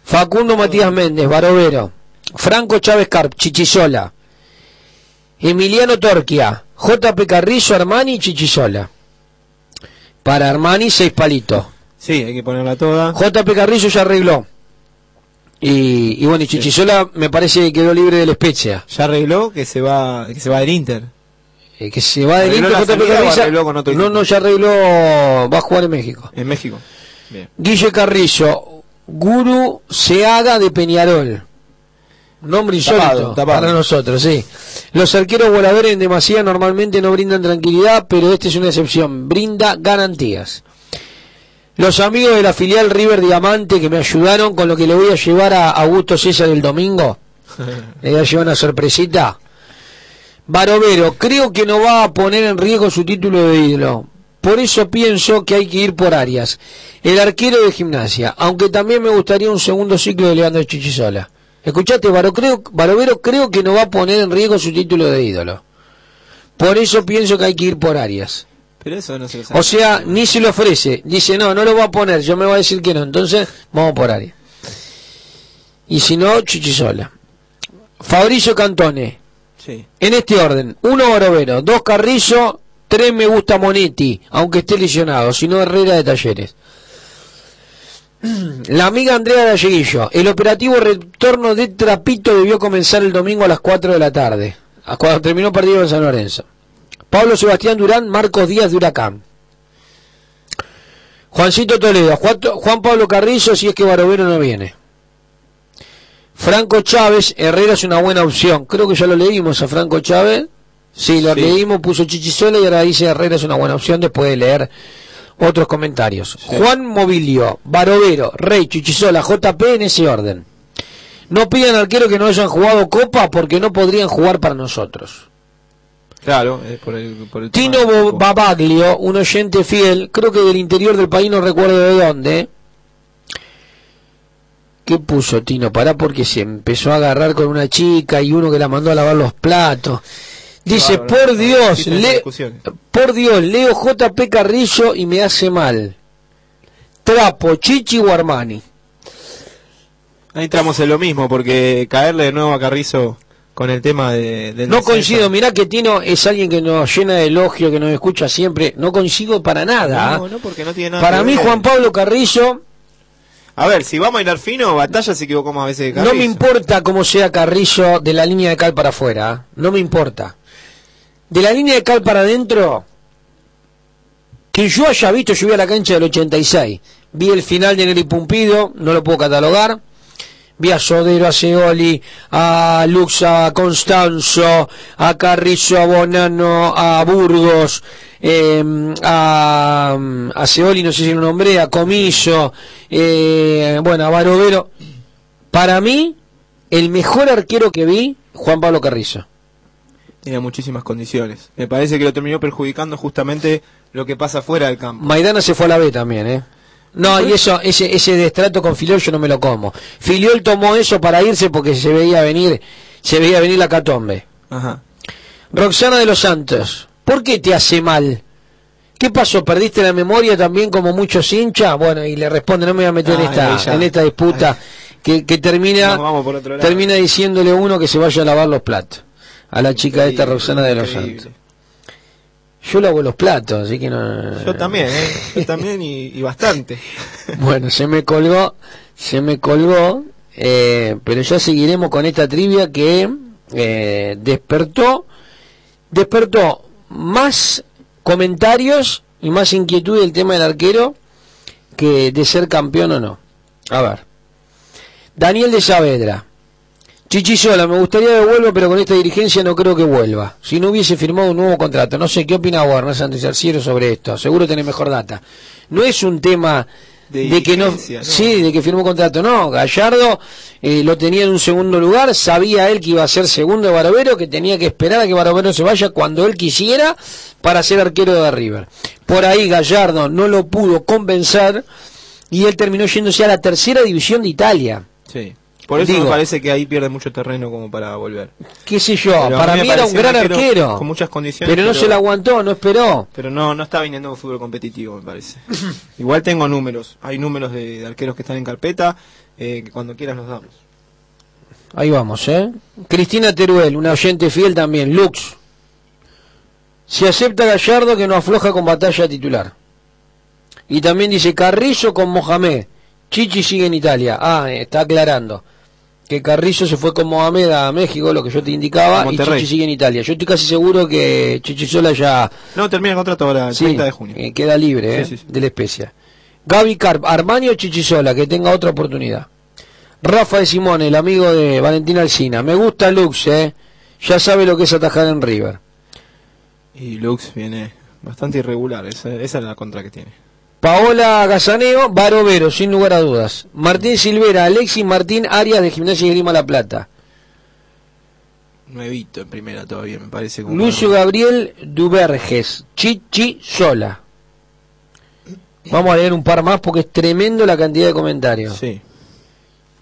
Facundo Matías Méndez, Barovero. Franco Chávez Carp, Chichisola. Emiliano Torquia, JP Carrillo, Armani y Chichisola. Para Armani, seis palitos. Sí, hay que ponerla toda. JP Carrillo ya arregló. Y, y bueno, y Chichisola me parece que quedó libre del Spezia. Ya arregló que se va, que se va del Inter. Eh, que se va del ¿Arregló Inter, con No, equipo? no, ya arregló, va a jugar en México. En México. Bien. Guille Carrillo, Guru Seaga de Peñarol. Nombre insólito Tapado, tapado. para nosotros, sí. Los arqueros voladores en demasía normalmente no brindan tranquilidad, pero este es una excepción. Brinda garantías. Los amigos de la filial River Diamante que me ayudaron con lo que le voy a llevar a Augusto César el domingo. Le voy a llevar una sorpresita. Barovero, creo que no va a poner en riesgo su título de ídolo. Por eso pienso que hay que ir por Arias, el arquero de gimnasia, aunque también me gustaría un segundo ciclo de Leandro Chichisola. Escuchate, Baro, creo, Barovero creo que no va a poner en riesgo su título de ídolo. Por eso pienso que hay que ir por Arias. Pero eso no se lo sabe. O sea, ni se lo ofrece. Dice, no, no lo va a poner, yo me voy a decir que no. Entonces, vamos por Arias. Y si no, Chichisola. Fabricio Cantone. Sí. En este orden, uno Barovero, dos Carrillo, Tres me gusta Monetti, aunque esté lesionado, sino Herrera de Talleres. La amiga Andrea Galleguillo, el operativo retorno de Trapito debió comenzar el domingo a las 4 de la tarde, cuando terminó partido en San Lorenzo. Pablo Sebastián Durán, Marcos Díaz de Huracán. Juancito Toledo, Juan, Juan Pablo Carrizo, si es que Barovero no viene. Franco Chávez, Herrera es una buena opción. Creo que ya lo leímos a Franco Chávez. Sí, lo Sí. leímos, puso Chichisola y ahora dice Herrera es una buena opción después de leer otros comentarios. Juan Movilio, Barovero, Rey, Chichisola, JP en ese orden. No pidan arquero que no hayan jugado Copa porque no podrían jugar para nosotros. Claro, es por el, por el Tino. Babaglio, un oyente fiel, creo que del interior del país, no recuerdo de dónde. ¿Qué puso Tino? Pará porque se empezó a agarrar con una chica y uno que la mandó a lavar los platos. Dice, por Dios, le- por Dios, leo JP Carrillo y me hace mal. Trapo, Chichi o Armani. Ahí entramos en lo mismo, porque caerle de nuevo a Carrizo con el tema de, del No coincido, mirá que Tino es alguien que nos llena de elogio, que nos escucha siempre. No coincido para nada. No, ¿ah? no, porque no tiene nada Para mí, ver. Juan Pablo Carrillo A ver, si vamos a hilar fino, Batalla se equivocó más veces que Carrizo. No me importa cómo sea Carrillo de la línea de cal para afuera, ¿ah? no me importa. De la línea de cal para adentro, que yo haya visto, yo vi a la cancha del 86, vi el final de Neri Pumpido, no lo puedo catalogar, vi a Sodero, a Seoli, a Lux, a Constanzo, a Carrizo, a Bonano, a Burgos, eh, a, a Seoli, no sé si lo nombré, a Comiso, eh, bueno, a Barovero. Para mí, el mejor arquero que vi, Juan Pablo Carrizo. Tiene muchísimas condiciones. Me parece que lo terminó perjudicando justamente lo que pasa fuera del campo. Maidana se fue a la B también, ¿eh? No, y eso, ese, ese destrato con Filiol yo no me lo como. Filiol tomó eso para irse porque se veía venir, se veía venir la catombe. Ajá. Roxana de los Santos, ¿por qué te hace mal? ¿Qué pasó? ¿Perdiste la memoria también como muchos hinchas? Bueno, y le responde, no me voy a meter en Ah, esta, en esta disputa que, que termina, termina diciéndole uno que se vaya a lavar los platos. A la chica esta Roxana de los. Santos. Yo lavo los platos, así que no... Yo también, ¿eh? Yo también y, y bastante. Bueno, se me colgó, se me colgó, eh, pero ya seguiremos con esta trivia que eh, despertó, despertó más comentarios y más inquietud del tema del arquero que de ser campeón o no. A ver, Daniel de Saavedra. Chichisola, me gustaría que vuelva, pero con esta dirigencia no creo que vuelva. Si no hubiese firmado un nuevo contrato. No sé, ¿qué opina Warner Santos Arciero sobre esto? Seguro tiene mejor data. No es un tema De de, que ¿no? Sí, de que firmó contrato. No, Gallardo eh, lo tenía en un segundo lugar. Sabía él que iba a ser segundo de Barovero, que tenía que esperar a que Barovero se vaya cuando él quisiera para ser arquero de River. Por ahí Gallardo no lo pudo convencer y él terminó yéndose a la tercera división de Italia. Sí. Por eso Digo. me parece que ahí pierde mucho terreno como para volver. qué sé yo, Pero para mí era un gran arquero arquero, con muchas condiciones, pero no pero- se la aguantó, no esperó. Pero no, no está viniendo un fútbol competitivo, me parece. Igual tengo números. Hay números de, de arqueros que están en carpeta. eh, que cuando quieras los damos. Ahí vamos, ¿eh? Cristina Teruel, una oyente fiel también, Lux. Se acepta Gallardo que no afloja con batalla titular. Y también dice Carrillo con Mohamed. Chichi sigue en Italia. Ah, eh, está aclarando. Que Carrillo se fue con Mohamed a México, lo que yo te indicaba, y. Chichi sigue en Italia. Yo estoy casi seguro que Chichi Sola ya No, termina el contrato ahora, el Sí, 30 de junio. eh, queda libre Sí, eh, sí, de la especia. Gaby Carp, Armani o Chichisola, que tenga otra oportunidad. Rafa de Simone, el amigo de Valentina Alcina. Me gusta Lux, eh. Ya sabe lo que es atajar en River. Y Lux viene bastante irregular. Esa, esa es la contra que tiene. Paola Gazaneo, Barovero, sin lugar a dudas. Martín Silvera, Alexis Martín Arias de Gimnasia y Grima La Plata. Nuevito en primera todavía, me parece. como Lucio Gabriel Duverges, Chichi Sola. Vamos a leer un par más porque es tremendo la cantidad de comentarios. Sí.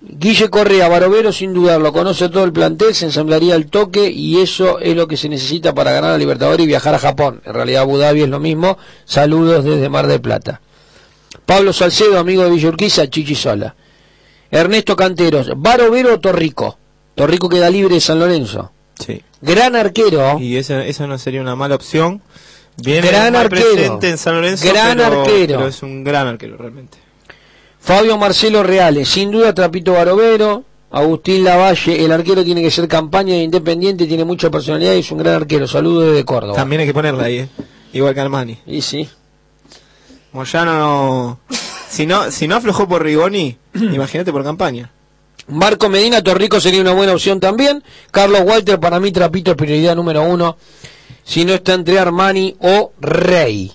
Guille Correa, Barovero sin dudarlo, conoce todo el plantel, se ensamblaría al toque y eso es lo que se necesita para ganar a Libertadores y viajar a Japón. En realidad Abu Dhabi es lo mismo. Saludos desde Mar del Plata. Pablo Salcedo, amigo de Villa Urquiza, Chichi Sola. Ernesto Canteros, Barovero o Torrico. Torrico queda libre de San Lorenzo. Sí. Gran arquero. Y esa, esa no sería una mala opción. Viene Gran arquero. presente en San Lorenzo, Gran pero, arquero. pero es un gran arquero realmente. Fabio Marcelo Reales, sin duda Trapito Barovero. Agustín Lavalle, el arquero tiene que ser campaña de Independiente, tiene mucha personalidad y es un gran arquero. Saludos desde Córdoba. También hay que ponerla ahí, ¿eh? igual que Armani. Y sí. Moyano no... Si no, si no aflojó por Rigoni, imagínate por campaña. Marco Medina, Torrico sería una buena opción también. Carlos Walter, para mí Trapito es prioridad número uno. Si no está entre Armani o Rey.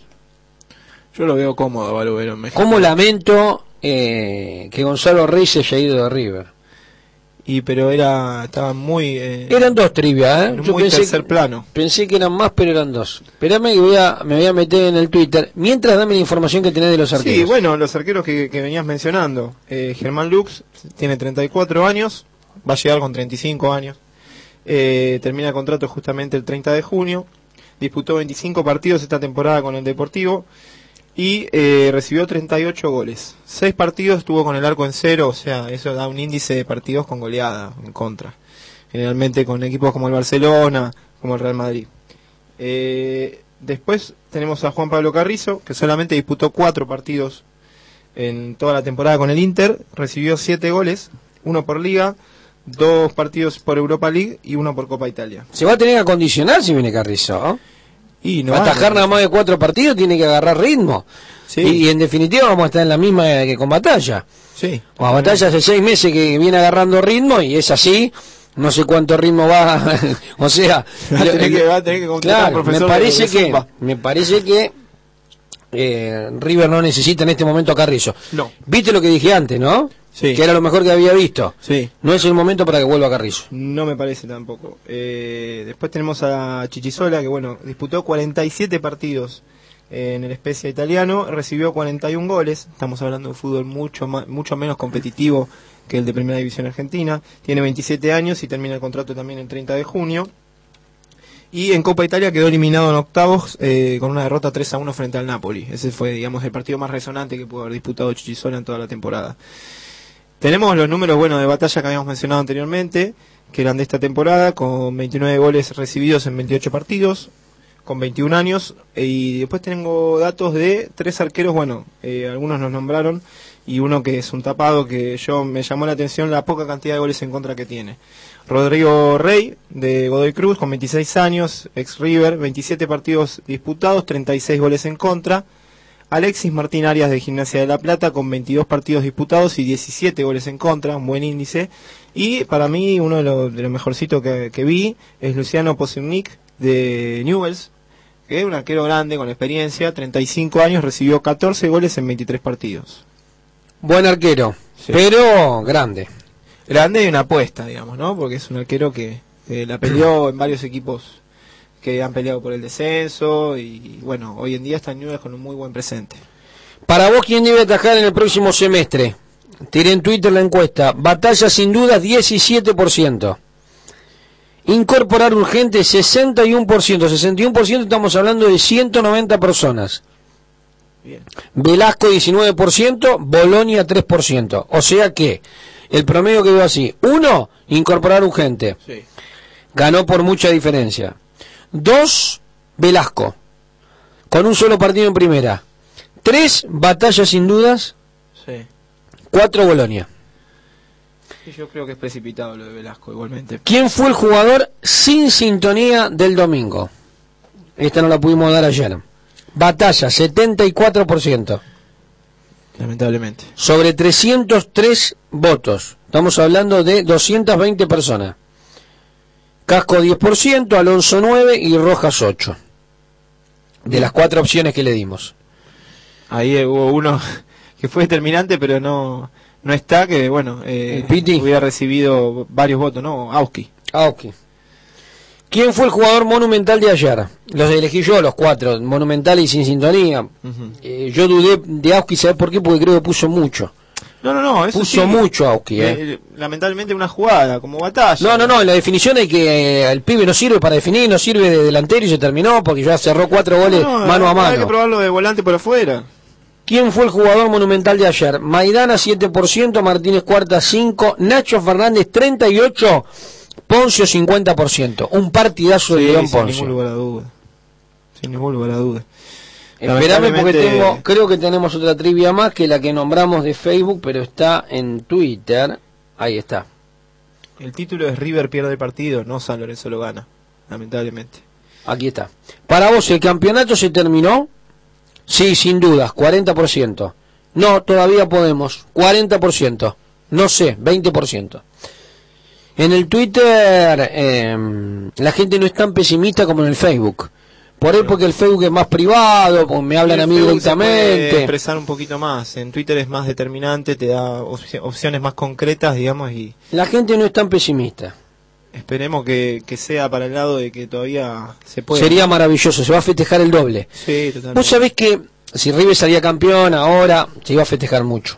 Yo lo veo cómodo a Balovero en México. ¿Cómo lamento eh, que Gonzalo Rey se haya ido de River? Y pero era... Estaba muy... eh, Eran dos trivias, ¿eh? Yo muy pensé, tercer plano. pensé que eran más, pero eran dos. Esperame que voy a, me voy a meter en el Twitter. Mientras dame la información que tenés de los arqueros. Sí, bueno, los arqueros que, que venías mencionando. Eh, Germán Lux tiene 34 años, va a llegar con 35 años. Eh, termina el contrato justamente el 30 de junio. Disputó 25 partidos esta temporada con el Deportivo y eh, recibió 38 goles. 6 partidos estuvo con el arco en cero, o sea, eso da un índice de partidos con goleada en contra. Generalmente con equipos como el Barcelona, como el Real Madrid. Eh, después tenemos a Juan Pablo Carrizo, que solamente disputó 4 partidos en toda la temporada con el Inter, recibió 7 goles, uno por liga, dos partidos por Europa League y uno por Copa Italia. Se va a tener que acondicionar si viene Carrizo. Y no a atajar nada más de cuatro partidos, tiene que agarrar ritmo. Sí. Y, y en definitiva vamos a estar en la misma que con Batalla. Sí. Con Batalla hace seis meses que viene agarrando ritmo y es así. No sé cuánto ritmo va. o sea, Va a tener que- va a tener que contratar claro, un profesor me parece de que me parece que eh, River no necesita en este momento a Carrizo. No. ¿Viste lo que dije antes, no? Sí. Que era lo mejor que había visto. Sí. No es el momento para que vuelva Carrizo. No me parece tampoco. Eh, después tenemos a Chichisola, que bueno, disputó 47 partidos en el Spezia italiano, recibió 41 goles. Estamos hablando de un fútbol mucho, ma- mucho menos competitivo que el de Primera División Argentina. Tiene 27 años y termina el contrato también el 30 de junio. Y en Copa Italia quedó eliminado en octavos eh, con una derrota 3 a 1 frente al Napoli. Ese fue, digamos, el partido más resonante que pudo haber disputado Chichisola en toda la temporada. Tenemos los números bueno de batalla que habíamos mencionado anteriormente, que eran de esta temporada, con 29 goles recibidos en 28 partidos, con 21 años. Y después tengo datos de tres arqueros, bueno, eh, algunos nos nombraron, y uno que es un tapado que yo me llamó la atención la poca cantidad de goles en contra que tiene. Rodrigo Rey, de Godoy Cruz, con 26 años, ex River, 27 partidos disputados, 36 goles en contra. Alexis Martín Arias de Gimnasia de La Plata con 22 partidos disputados y 17 goles en contra, un buen índice. Y para mí uno de los lo mejorcitos que, que vi es Luciano Posimnik de Newells, que es un arquero grande con experiencia, 35 años, recibió 14 goles en 23 partidos. Buen arquero, Sí. pero grande. Grande y una apuesta, digamos, ¿no? Porque es un arquero que eh, la peleó en varios equipos que han peleado por el descenso y bueno, hoy en día está en Newell's con un muy buen presente. Para vos, ¿quién debe atajar en el próximo semestre? Tiré en Twitter la encuesta. Batalla sin duda 17%. Incorporar urgente 61%. 61% estamos hablando de 190 personas. Bien. Velasco 19%, Bolonia 3%. O sea que el promedio quedó así. Uno, incorporar urgente. Sí. Ganó por mucha diferencia. Dos, Velasco. Con un solo partido en primera. Tres, Batalla sin dudas. Sí. Cuatro, Bolonia. Yo creo que es precipitado lo de Velasco igualmente. ¿Quién fue el jugador sin sintonía del domingo? Esta no la pudimos dar ayer. Batalla, 74%. Lamentablemente. Sobre 303 votos. Estamos hablando de 220 personas. Casco 10%, Alonso 9 y Rojas 8. De las cuatro opciones que le dimos. Ahí eh, hubo uno que fue determinante, pero no no está, que bueno, eh, hubiera recibido varios votos, ¿no? Auski. Ok. ¿Quién fue el jugador monumental de ayer? Los elegí yo, los cuatro, monumental y sin sintonía. Eh, yo dudé de Auski, ¿sabes por qué? Porque creo que puso mucho. No, no, no, eso Puso sí. mucho Auski, ¿eh? Eh, lamentablemente una jugada, como batalla. No, no, no, la definición hay que eh, el pibe no sirve para definir, no sirve de delantero y se terminó porque ya cerró cuatro goles No, mano a Hay que mano. probarlo de volante por afuera. ¿Quién fue el jugador monumental de ayer? Maidana 7%, Martínez Cuarta 5%, Nacho Fernández 38%, Poncio 50%. Un partidazo de Sí, León sin ningún Poncio. lugar a duda. sin ningún lugar a duda. Esperame porque tengo, creo que tenemos otra trivia más que la que nombramos de Facebook, pero está en Twitter. Ahí está. El título es River pierde el partido, no San Lorenzo lo gana, lamentablemente. Aquí está. Para vos, ¿el campeonato se terminó? Sí, sin dudas, 40%. No, todavía podemos, 40%. No sé, 20%. En el Twitter em, la gente no es tan pesimista como en el Facebook. Por ahí porque el Facebook es más privado, porque me hablan a mí Facebook se puede directamente. expresar un poquito más. En Twitter es más determinante, te da opci- opciones más concretas, digamos, y La gente no es tan pesimista. esperemos que, que sea para el lado de que todavía se puede. Sería maravilloso, se va a festejar el doble. Sí, totalmente. Vos sabés que si River salía campeón ahora, se iba a festejar mucho.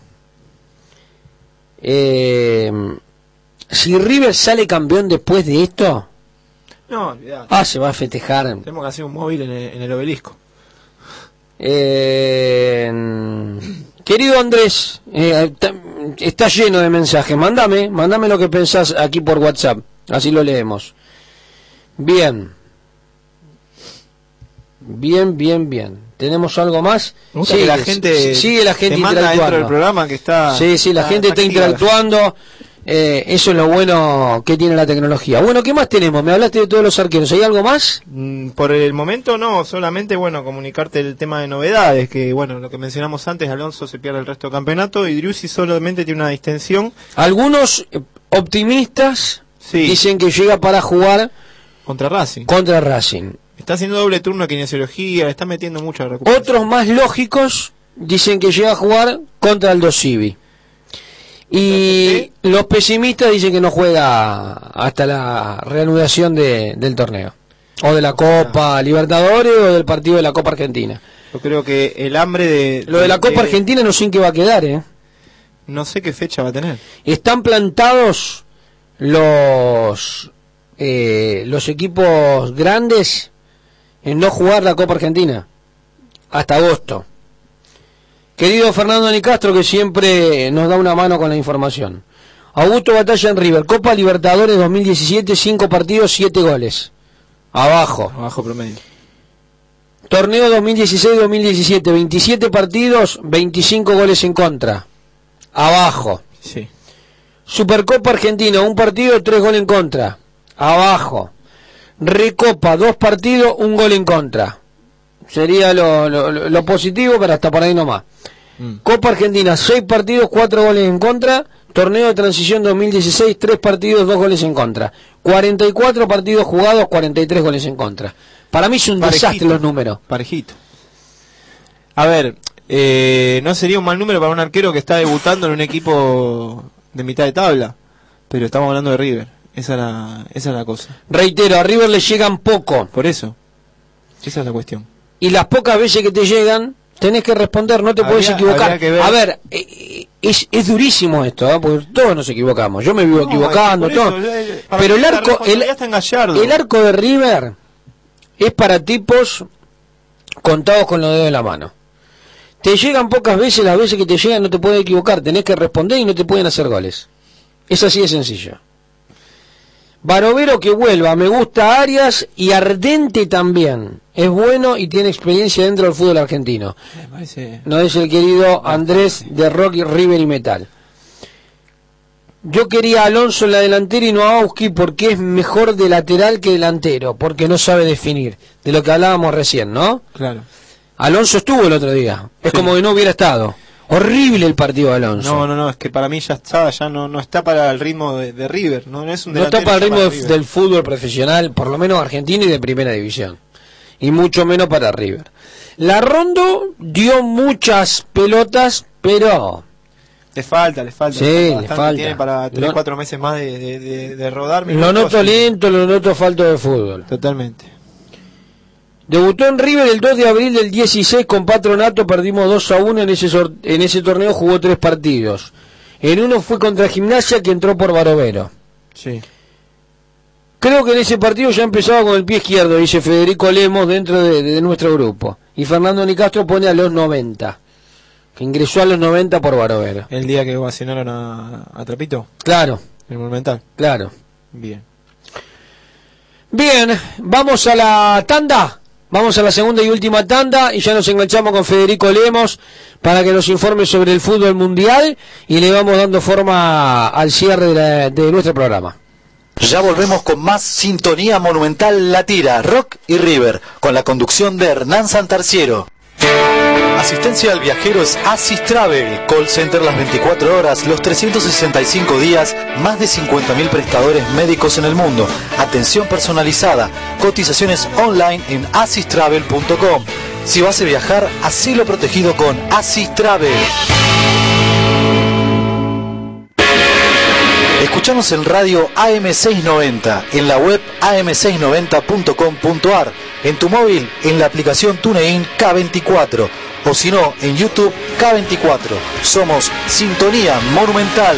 Eh, si River sale campeón después de esto, No, olvidate. ah, se va a festejar. Tenemos que hacer un móvil en el, en el obelisco. Eh, querido Andrés, eh, está lleno de mensajes. Mándame, mándame lo que pensás aquí por WhatsApp. Así lo leemos. Bien. Bien, bien, bien. ¿Tenemos algo más? Que la gente sigue la gente te manda dentro interactuando. del programa que está. Sí, sí, la gente está activa. interactuando. Eh, eso es lo bueno que tiene la tecnología. Bueno, ¿qué más tenemos? Me hablaste de todos los arqueros. ¿Hay algo más? Mm, Por el momento no, solamente bueno, comunicarte el tema de novedades, que bueno, lo que mencionamos antes, Alonso se pierde el resto del campeonato y Driussi solamente tiene una distensión Algunos eh, optimistas Sí. dicen que llega para jugar contra Racing. contra Racing. Está haciendo doble turno de kinesiología, está metiendo mucha recuperación. Otros más lógicos dicen que llega a jugar contra el Civi. Y los pesimistas dicen que no juega hasta la reanudación de- del torneo. O de la Copa Libertadores o del partido de la Copa Argentina. Yo creo que el hambre de... Lo de la Copa Argentina no sé en qué va a quedar, ¿eh? No sé qué fecha va a tener. Están plantados los eh, los equipos grandes en no jugar la Copa Argentina hasta agosto. Querido Fernando Nicastro, que siempre nos da una mano con la información. Augusto Batalla en River, Copa Libertadores 2017, 5 partidos, 7 goles. Abajo. Abajo promedio. Torneo 2016-2017, 27 partidos, 25 goles en contra. Abajo. Sí. Supercopa Argentina, un partido, tres goles en contra. Abajo. Recopa, dos partidos, un gol en contra. Sería lo, lo- lo- positivo, pero hasta por ahí nomás. Mm. Copa Argentina, seis partidos, cuatro goles en contra. Torneo de transición 2016, tres partidos, dos goles en contra. 44 partidos jugados, 43 goles en contra. Para mí es un Parejito. desastre los números. Parejito. A ver, eh, no sería un mal número para un arquero que está debutando en un equipo de mitad de tabla, pero estamos hablando de River. Esa es la, esa es la cosa. Reitero, a River le llegan poco. Por eso. Esa es la cuestión. Y las pocas veces que te llegan, tenés que responder, no te puedes equivocar. ver. A ver, eh, eh, es, es durísimo esto, ¿eh? porque todos nos equivocamos. Yo me vivo No, equivocando, es que por todo. eso, eh, Pero el arco, el arco de River es para tipos contados con los dedos de la mano. Te llegan pocas veces, las veces que te llegan no te puedes equivocar, tenés que responder y no te pueden hacer goles. Es así de sencillo. Barovero que vuelva, me gusta Arias y Ardente también. Es bueno y tiene experiencia dentro del fútbol argentino. Parece- No es el querido Andrés de Rocky River y Metal. Yo quería a Alonso en la delantera y no a Auski porque es mejor de lateral que delantero, porque no sabe definir, de lo que hablábamos recién, ¿no? Claro. Alonso estuvo el otro día, es Sí. como que no hubiera estado. Horrible el partido de Alonso. No, no, no, es que para mí ya está, ya no, no está para el ritmo de, de River, no, no es un No está para el ritmo de- del fútbol profesional, por lo menos argentino y de primera división. Y mucho menos para River. La Rondo dio muchas pelotas, pero Le falta, le falta. Sí, le falta. Tiene para 3, Lo- 4 meses más de, de, de, de rodar. lo noto y- lento, lo noto falto de fútbol. Totalmente. Debutó en River el 2 de abril del 16 con Patronato, perdimos 2 a 1 en ese, en ese torneo, jugó tres partidos. En uno fue contra Gimnasia que entró por Barovero. Sí. Creo que en ese partido ya empezaba con el pie izquierdo, dice Federico Lemos dentro de, de nuestro grupo. Y Fernando Nicastro pone a los 90, que ingresó a los 90 por Barovero. El día que ovacionaron a, a Trapito, Claro, el Monumental. claro. Bien. Bien, vamos a la tanda. Vamos a la segunda y última tanda y ya nos enganchamos con Federico Lemos para que nos informe sobre el fútbol mundial y le vamos dando forma al cierre de, nuestro programa. Ya volvemos con más Sintonía Monumental La Tira, Rock y River, con la conducción de Hernán Santarciero. Asistencia al viajero es Asis Travel, call center las 24 horas, los 365 días, más de 50.000 prestadores médicos en el mundo, atención personalizada, cotizaciones online en asistravel.com. Si vas a viajar, asilo protegido con Asis Travel. En radio AM690, en la web am690.com.ar, en tu móvil, en la aplicación TuneIn K24, o si no, en YouTube K24. Somos Sintonía Monumental.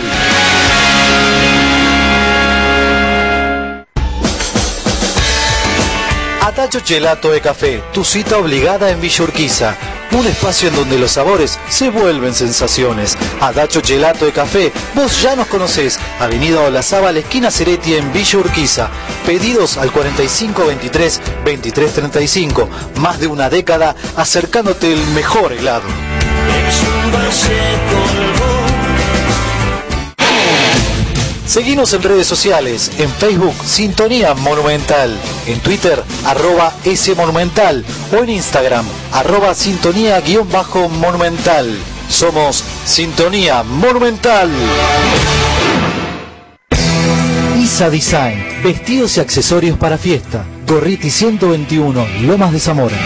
Atacho Gelato de Café, tu cita obligada en Villa Urquiza. Un espacio en donde los sabores se vuelven sensaciones. Adacho Gelato de Café, vos ya nos conocés. Avenida Olazábal, esquina Cereti en Villa Urquiza. Pedidos al 4523-2335. Más de una década acercándote el mejor helado. Seguimos en redes sociales, en Facebook Sintonía Monumental, en Twitter arroba S Monumental o en Instagram arroba Sintonía guion bajo Monumental. Somos Sintonía Monumental. Isa Design, vestidos y accesorios para fiesta. Gorriti 121, Lomas de Zamora.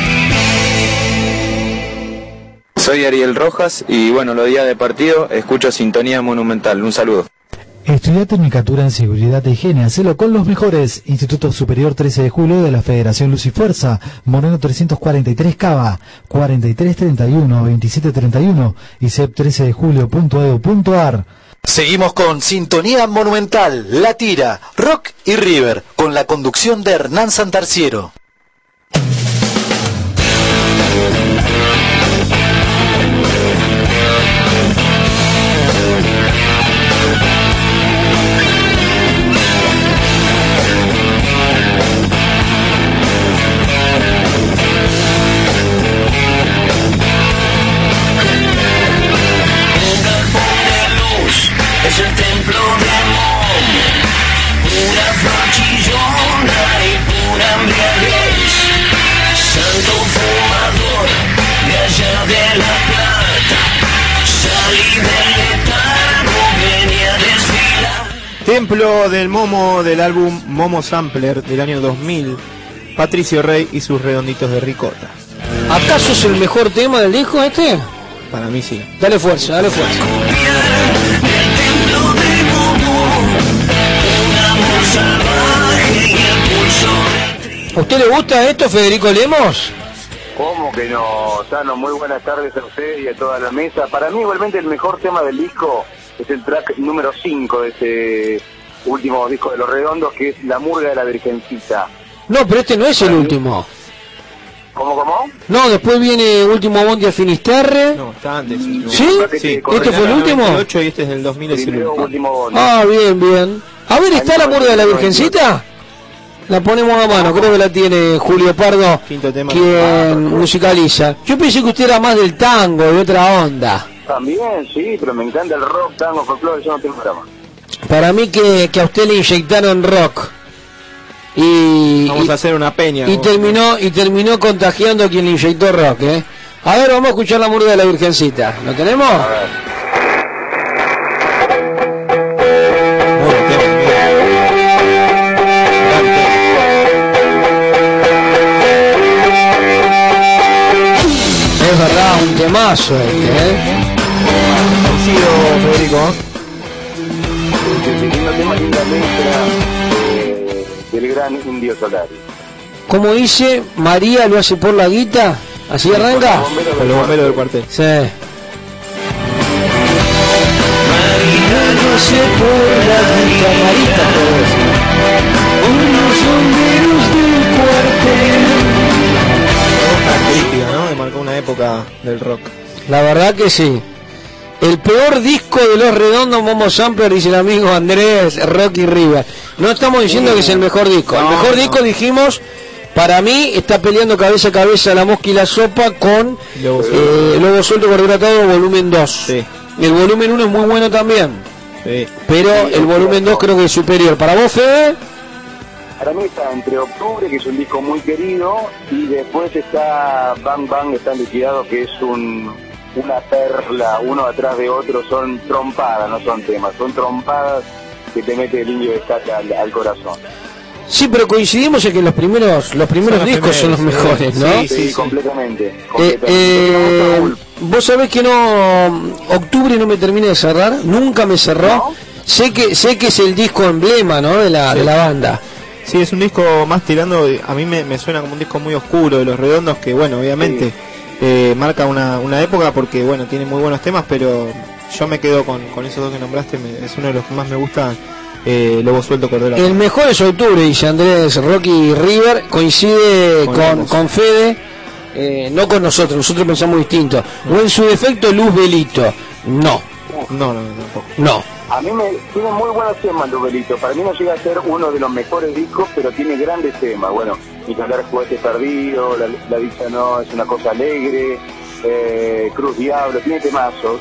Soy Ariel Rojas y bueno, los días de partido escucho Sintonía Monumental. Un saludo. Estudia Tecnicatura en Seguridad e Higiene. Hacelo con los mejores. Instituto Superior 13 de Julio de la Federación Luz y Fuerza. Moreno 343 Cava. 4331 2731 y CEP 13 de julio.edu.ar. Seguimos con Sintonía Monumental, La Tira, Rock y River, con la conducción de Hernán Santarciero. Del Momo del álbum Momo Sampler del año 2000. Patricio Rey y sus redonditos de ricota. ¿Acaso es el mejor tema del disco este? Para mí sí. Dale fuerza, dale fuerza. ¿A usted le gusta esto, Federico Lemos? ¿Cómo que no? Tano, muy buenas tardes a usted y a toda la mesa. Para mí igualmente el mejor tema del disco es el track número 5 de ese último disco de Los Redondos, que es La Murga de la Virgencita. No, pero este no es el último. ¿Cómo, cómo? No, después viene Último Bondi a Finisterre. No, está antes. ¿Sí? ¿Este fue el último? 2008 y este es del 2000 es el Primero, último. último bondi. Ah, bien, bien. A ver, ¿está la murga de la Virgencita? La ponemos a mano, creo que la tiene Julio Pardo, Quinto tema. quien musicaliza. Yo pensé que usted era más del tango, de otra onda. También, sí, pero me encanta el rock, tango, folclore, yo no tengo drama. Para mí que, que a usted le inyectaron rock. Y, Vamos y- a hacer una peña. y terminó y terminó contagiando a quien le inyectó rock, ¿eh? A ver, vamos a escuchar la murga de la Virgencita. ¿Lo tenemos? Tema, bien. Es verdad, un temazo este, ¿eh? Federico. Lindo tema, linda letra eh, del gran Indio Solari. Como dice, María lo hace por la guita. ¿Así arranca? Con los bomberos del cuartel. Sí. María lo hace por la guita, Marita, por decir. Por los bomberos del cuartel. Característica, ¿no? Que marcó una época del rock. La verdad que sí. El peor disco de los redondos Momo Sampler, dice el amigo Andrés Rocky River. No estamos diciendo que es el mejor disco. El mejor no. disco dijimos Para mí está peleando cabeza a cabeza la mosca y la sopa con Lobo eh, Lobo Suelto volumen 2. Sí. El volumen 1 es muy bueno también, Sí. pero el volumen 2 creo que es superior. Para vos, Fede, Para mí está entre Octubre, que es un disco muy querido, y después está Bang Bang, está liquidado, que es un, una perla, uno atrás de otro, son trompadas, no son temas, son trompadas que te mete el indio de escape al, al corazón. sí, pero coincidimos en que los primeros los primeros Son los discos son los mejores, ¿no? sí, Sí, sí. completamente. Eh, completamente. eh, vos sabés que no octubre no me termina de cerrar nunca me cerró ¿No? sé que sé que es el disco emblema no de la de la banda Sí, es un disco más tirando, a mí me, me suena como un disco muy oscuro de los redondos que, bueno, obviamente eh, marca una, una época porque, bueno, tiene muy buenos temas, pero yo me quedo con, con esos dos que nombraste, me- es uno de los que más me gusta, eh, Lobo Suelto Cordero. el mejor es octubre dice Andrés Rocky River coincide Con con, Fede eh, no con nosotros nosotros pensamos distinto o en su defecto Luz Belito no No, no, no, tampoco. no A mí me tiene muy buenos temas, Lubelito. Para mí no llega a ser uno de los mejores discos, pero tiene grandes temas. Bueno, ni que hablar Juguete Perdido, La, la Dicha No es una cosa alegre, eh, Cruz Diablo, tiene temazos,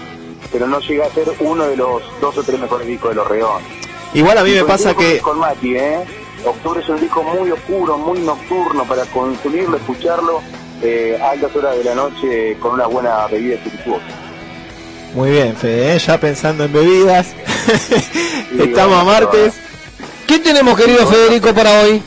pero no llega a ser uno de los dos o tres mejores discos de los Reón. Igual a mí Y me pasa que... Con Mati, ¿eh? Octubre es un disco muy oscuro, muy nocturno para consumirlo, escucharlo eh, a altas horas de la noche con una buena bebida espirituosa. Muy bien, Fede, ¿eh? ya pensando en bebidas. Estamos a martes. ¿qué tenemos querido Federico para hoy?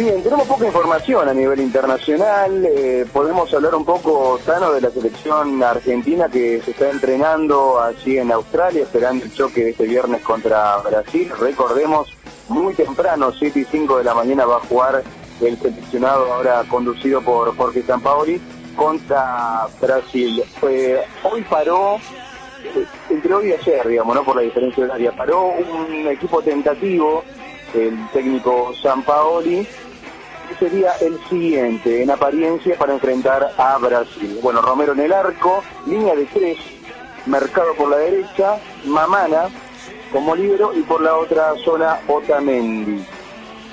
Bien, tenemos poca información a nivel internacional. eh, podemos hablar un poco, Tano, de la selección argentina que se está entrenando allí en Australia, esperando el choque este viernes contra Brasil. Recordemos, muy temprano, 7 y 5 de la mañana, va a jugar el seleccionado ahora conducido por Jorge Sampaoli contra Brasil. Eh, hoy paró eh, entre hoy y ayer, digamos, ¿no? Por la diferencia horaria. Paró un equipo tentativo, el técnico Sampaoli, sería el siguiente en apariencia para enfrentar a Brasil. Bueno, Romero en el arco, línea de tres, Mercado por la derecha, Mamana como libero y por la otra zona Otamendi.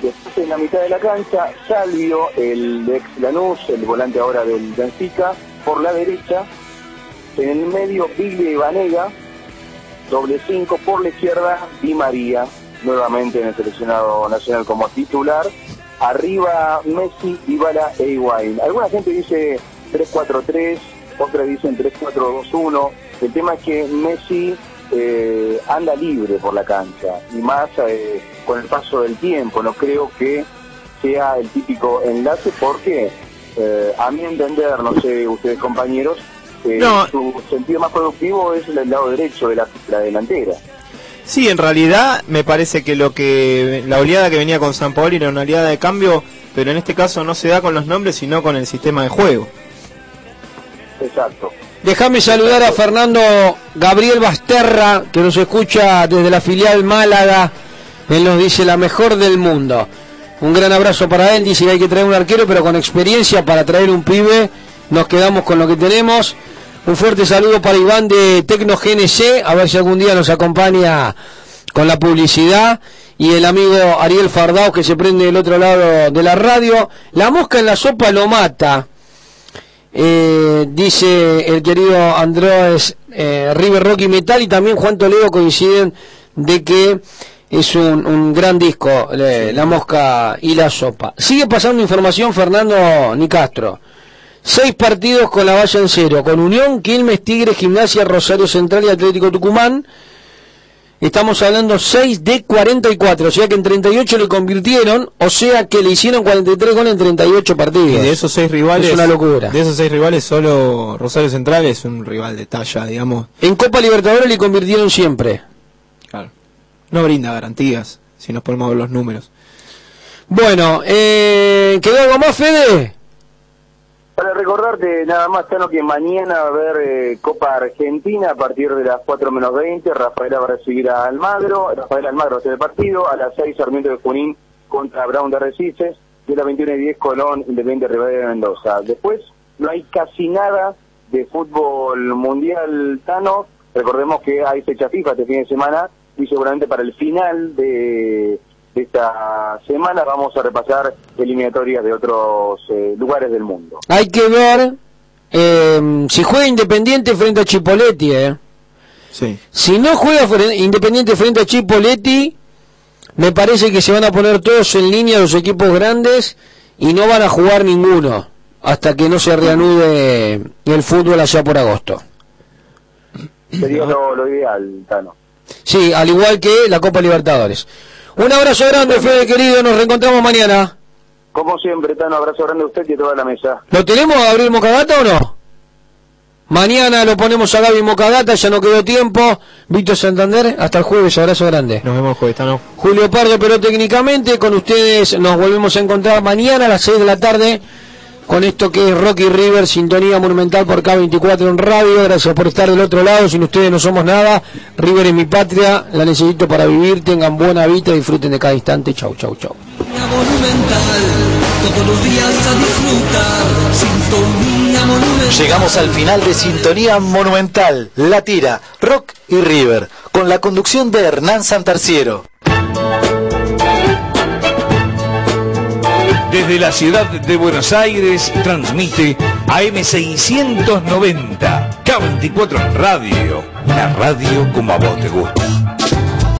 Después en la mitad de la cancha, Salvio, el de ex Lanús, el volante ahora del Benfica, por la derecha. En el medio, Biglia y Vanega, doble cinco por la izquierda, Di María, nuevamente en el seleccionado nacional como titular. Arriba, Messi, Dybala e Higuaín. Alguna gente dice 3-4-3, otras dicen 3-4-2-1. El tema es que Messi eh, anda libre por la cancha y más eh, con el paso del tiempo. No creo que sea el típico enlace porque, eh, a mi entender, no sé ustedes compañeros, eh, No. su sentido más productivo es el lado derecho de la, la delantera. Sí, en realidad me parece que lo que la oleada que venía con San Paolo era una oleada de cambio, pero en este caso no se da con los nombres, sino con el sistema de juego. Exacto. Déjame saludar a Fernando Gabriel Basterra, que nos escucha desde la filial Málaga. Él nos dice la mejor del mundo. Un gran abrazo para él. Dice que hay que traer un arquero, pero con experiencia para traer un pibe. Nos quedamos con lo que tenemos. Un fuerte saludo para Iván de Tecno GNC. A ver si algún día nos acompaña con la publicidad. Y el amigo Ariel Fardao que se prende del otro lado de la radio. La mosca en la sopa lo mata. Eh, dice el querido Andrés eh, River Rocky Metal y también Juan Toledo coinciden de que es un, gran disco, le- La Mosca y la Sopa. Sigue pasando información Fernando Nicastro. Seis partidos con la valla en cero, con Unión, Quilmes, Tigres, Gimnasia, Rosario Central y Atlético Tucumán. Estamos hablando 6 de 44, o sea que en 38 le convirtieron, o sea que le hicieron 43 goles en 38 partidos. Y de esos seis rivales, Es una locura. De esos seis rivales, solo Rosario Central es un rival de talla, digamos. En Copa Libertadores le convirtieron siempre. Claro. No brinda garantías, si nos ponemos ver los números. Bueno, eh, ¿quedó algo más, Fede? Para recordarte nada más, Tano, que mañana va a haber eh, Copa Argentina a partir de las 4 menos 20. Rafaela va a recibir a Almagro. Rafael Almagro hacer el partido. A las 6, Sarmiento de Junín contra Brown de Arrecifes. Y a las 21 y 10, Colón, Independiente Rivadavia de Mendoza. Después, no hay casi nada de fútbol mundial, Tano. Recordemos que hay fecha FIFA este fin de semana y seguramente para el final de, de esta semana vamos a repasar eliminatorias de otros eh, lugares del mundo. Hay que ver eh, si juega Independiente frente a Chipoletti, ¿eh? Sí. Si no juega Independiente frente a Chipoletti, me parece que se van a poner todos en línea los equipos grandes y no van a jugar ninguno hasta que no se reanude el fútbol allá por agosto. Sería lo, lo ideal, Tano. Sí, al igual que la Copa Libertadores. Un abrazo grande, Fede querido, nos reencontramos mañana. Como siempre, Tano, abrazo grande a usted y a toda la mesa. ¿Lo tenemos a Gabriel Mocagata o no? Mañana lo ponemos a Gaby Mocagata, ya no quedó tiempo. Víctor Santander, hasta el jueves, abrazo grande. Nos vemos jueves, Tano. Julio Pardo, pero técnicamente con ustedes nos volvemos a encontrar mañana a las 6 de la tarde con esto que es Rocky River, sintonía monumental por K24 en radio. Gracias por estar del otro lado, sin ustedes no somos nada. River es mi patria, la necesito para vivir. Tengan buena vida, disfruten de cada instante. Chau, chau, chau. monumental, todos los días a disfrutar, sintonía monumental. Llegamos al final de Sintonía Monumental, La Tira, Rock y River, con la conducción de Hernán Santarciero. Desde la ciudad de Buenos Aires transmite AM690, K24 Radio, la radio como a vos te gusta.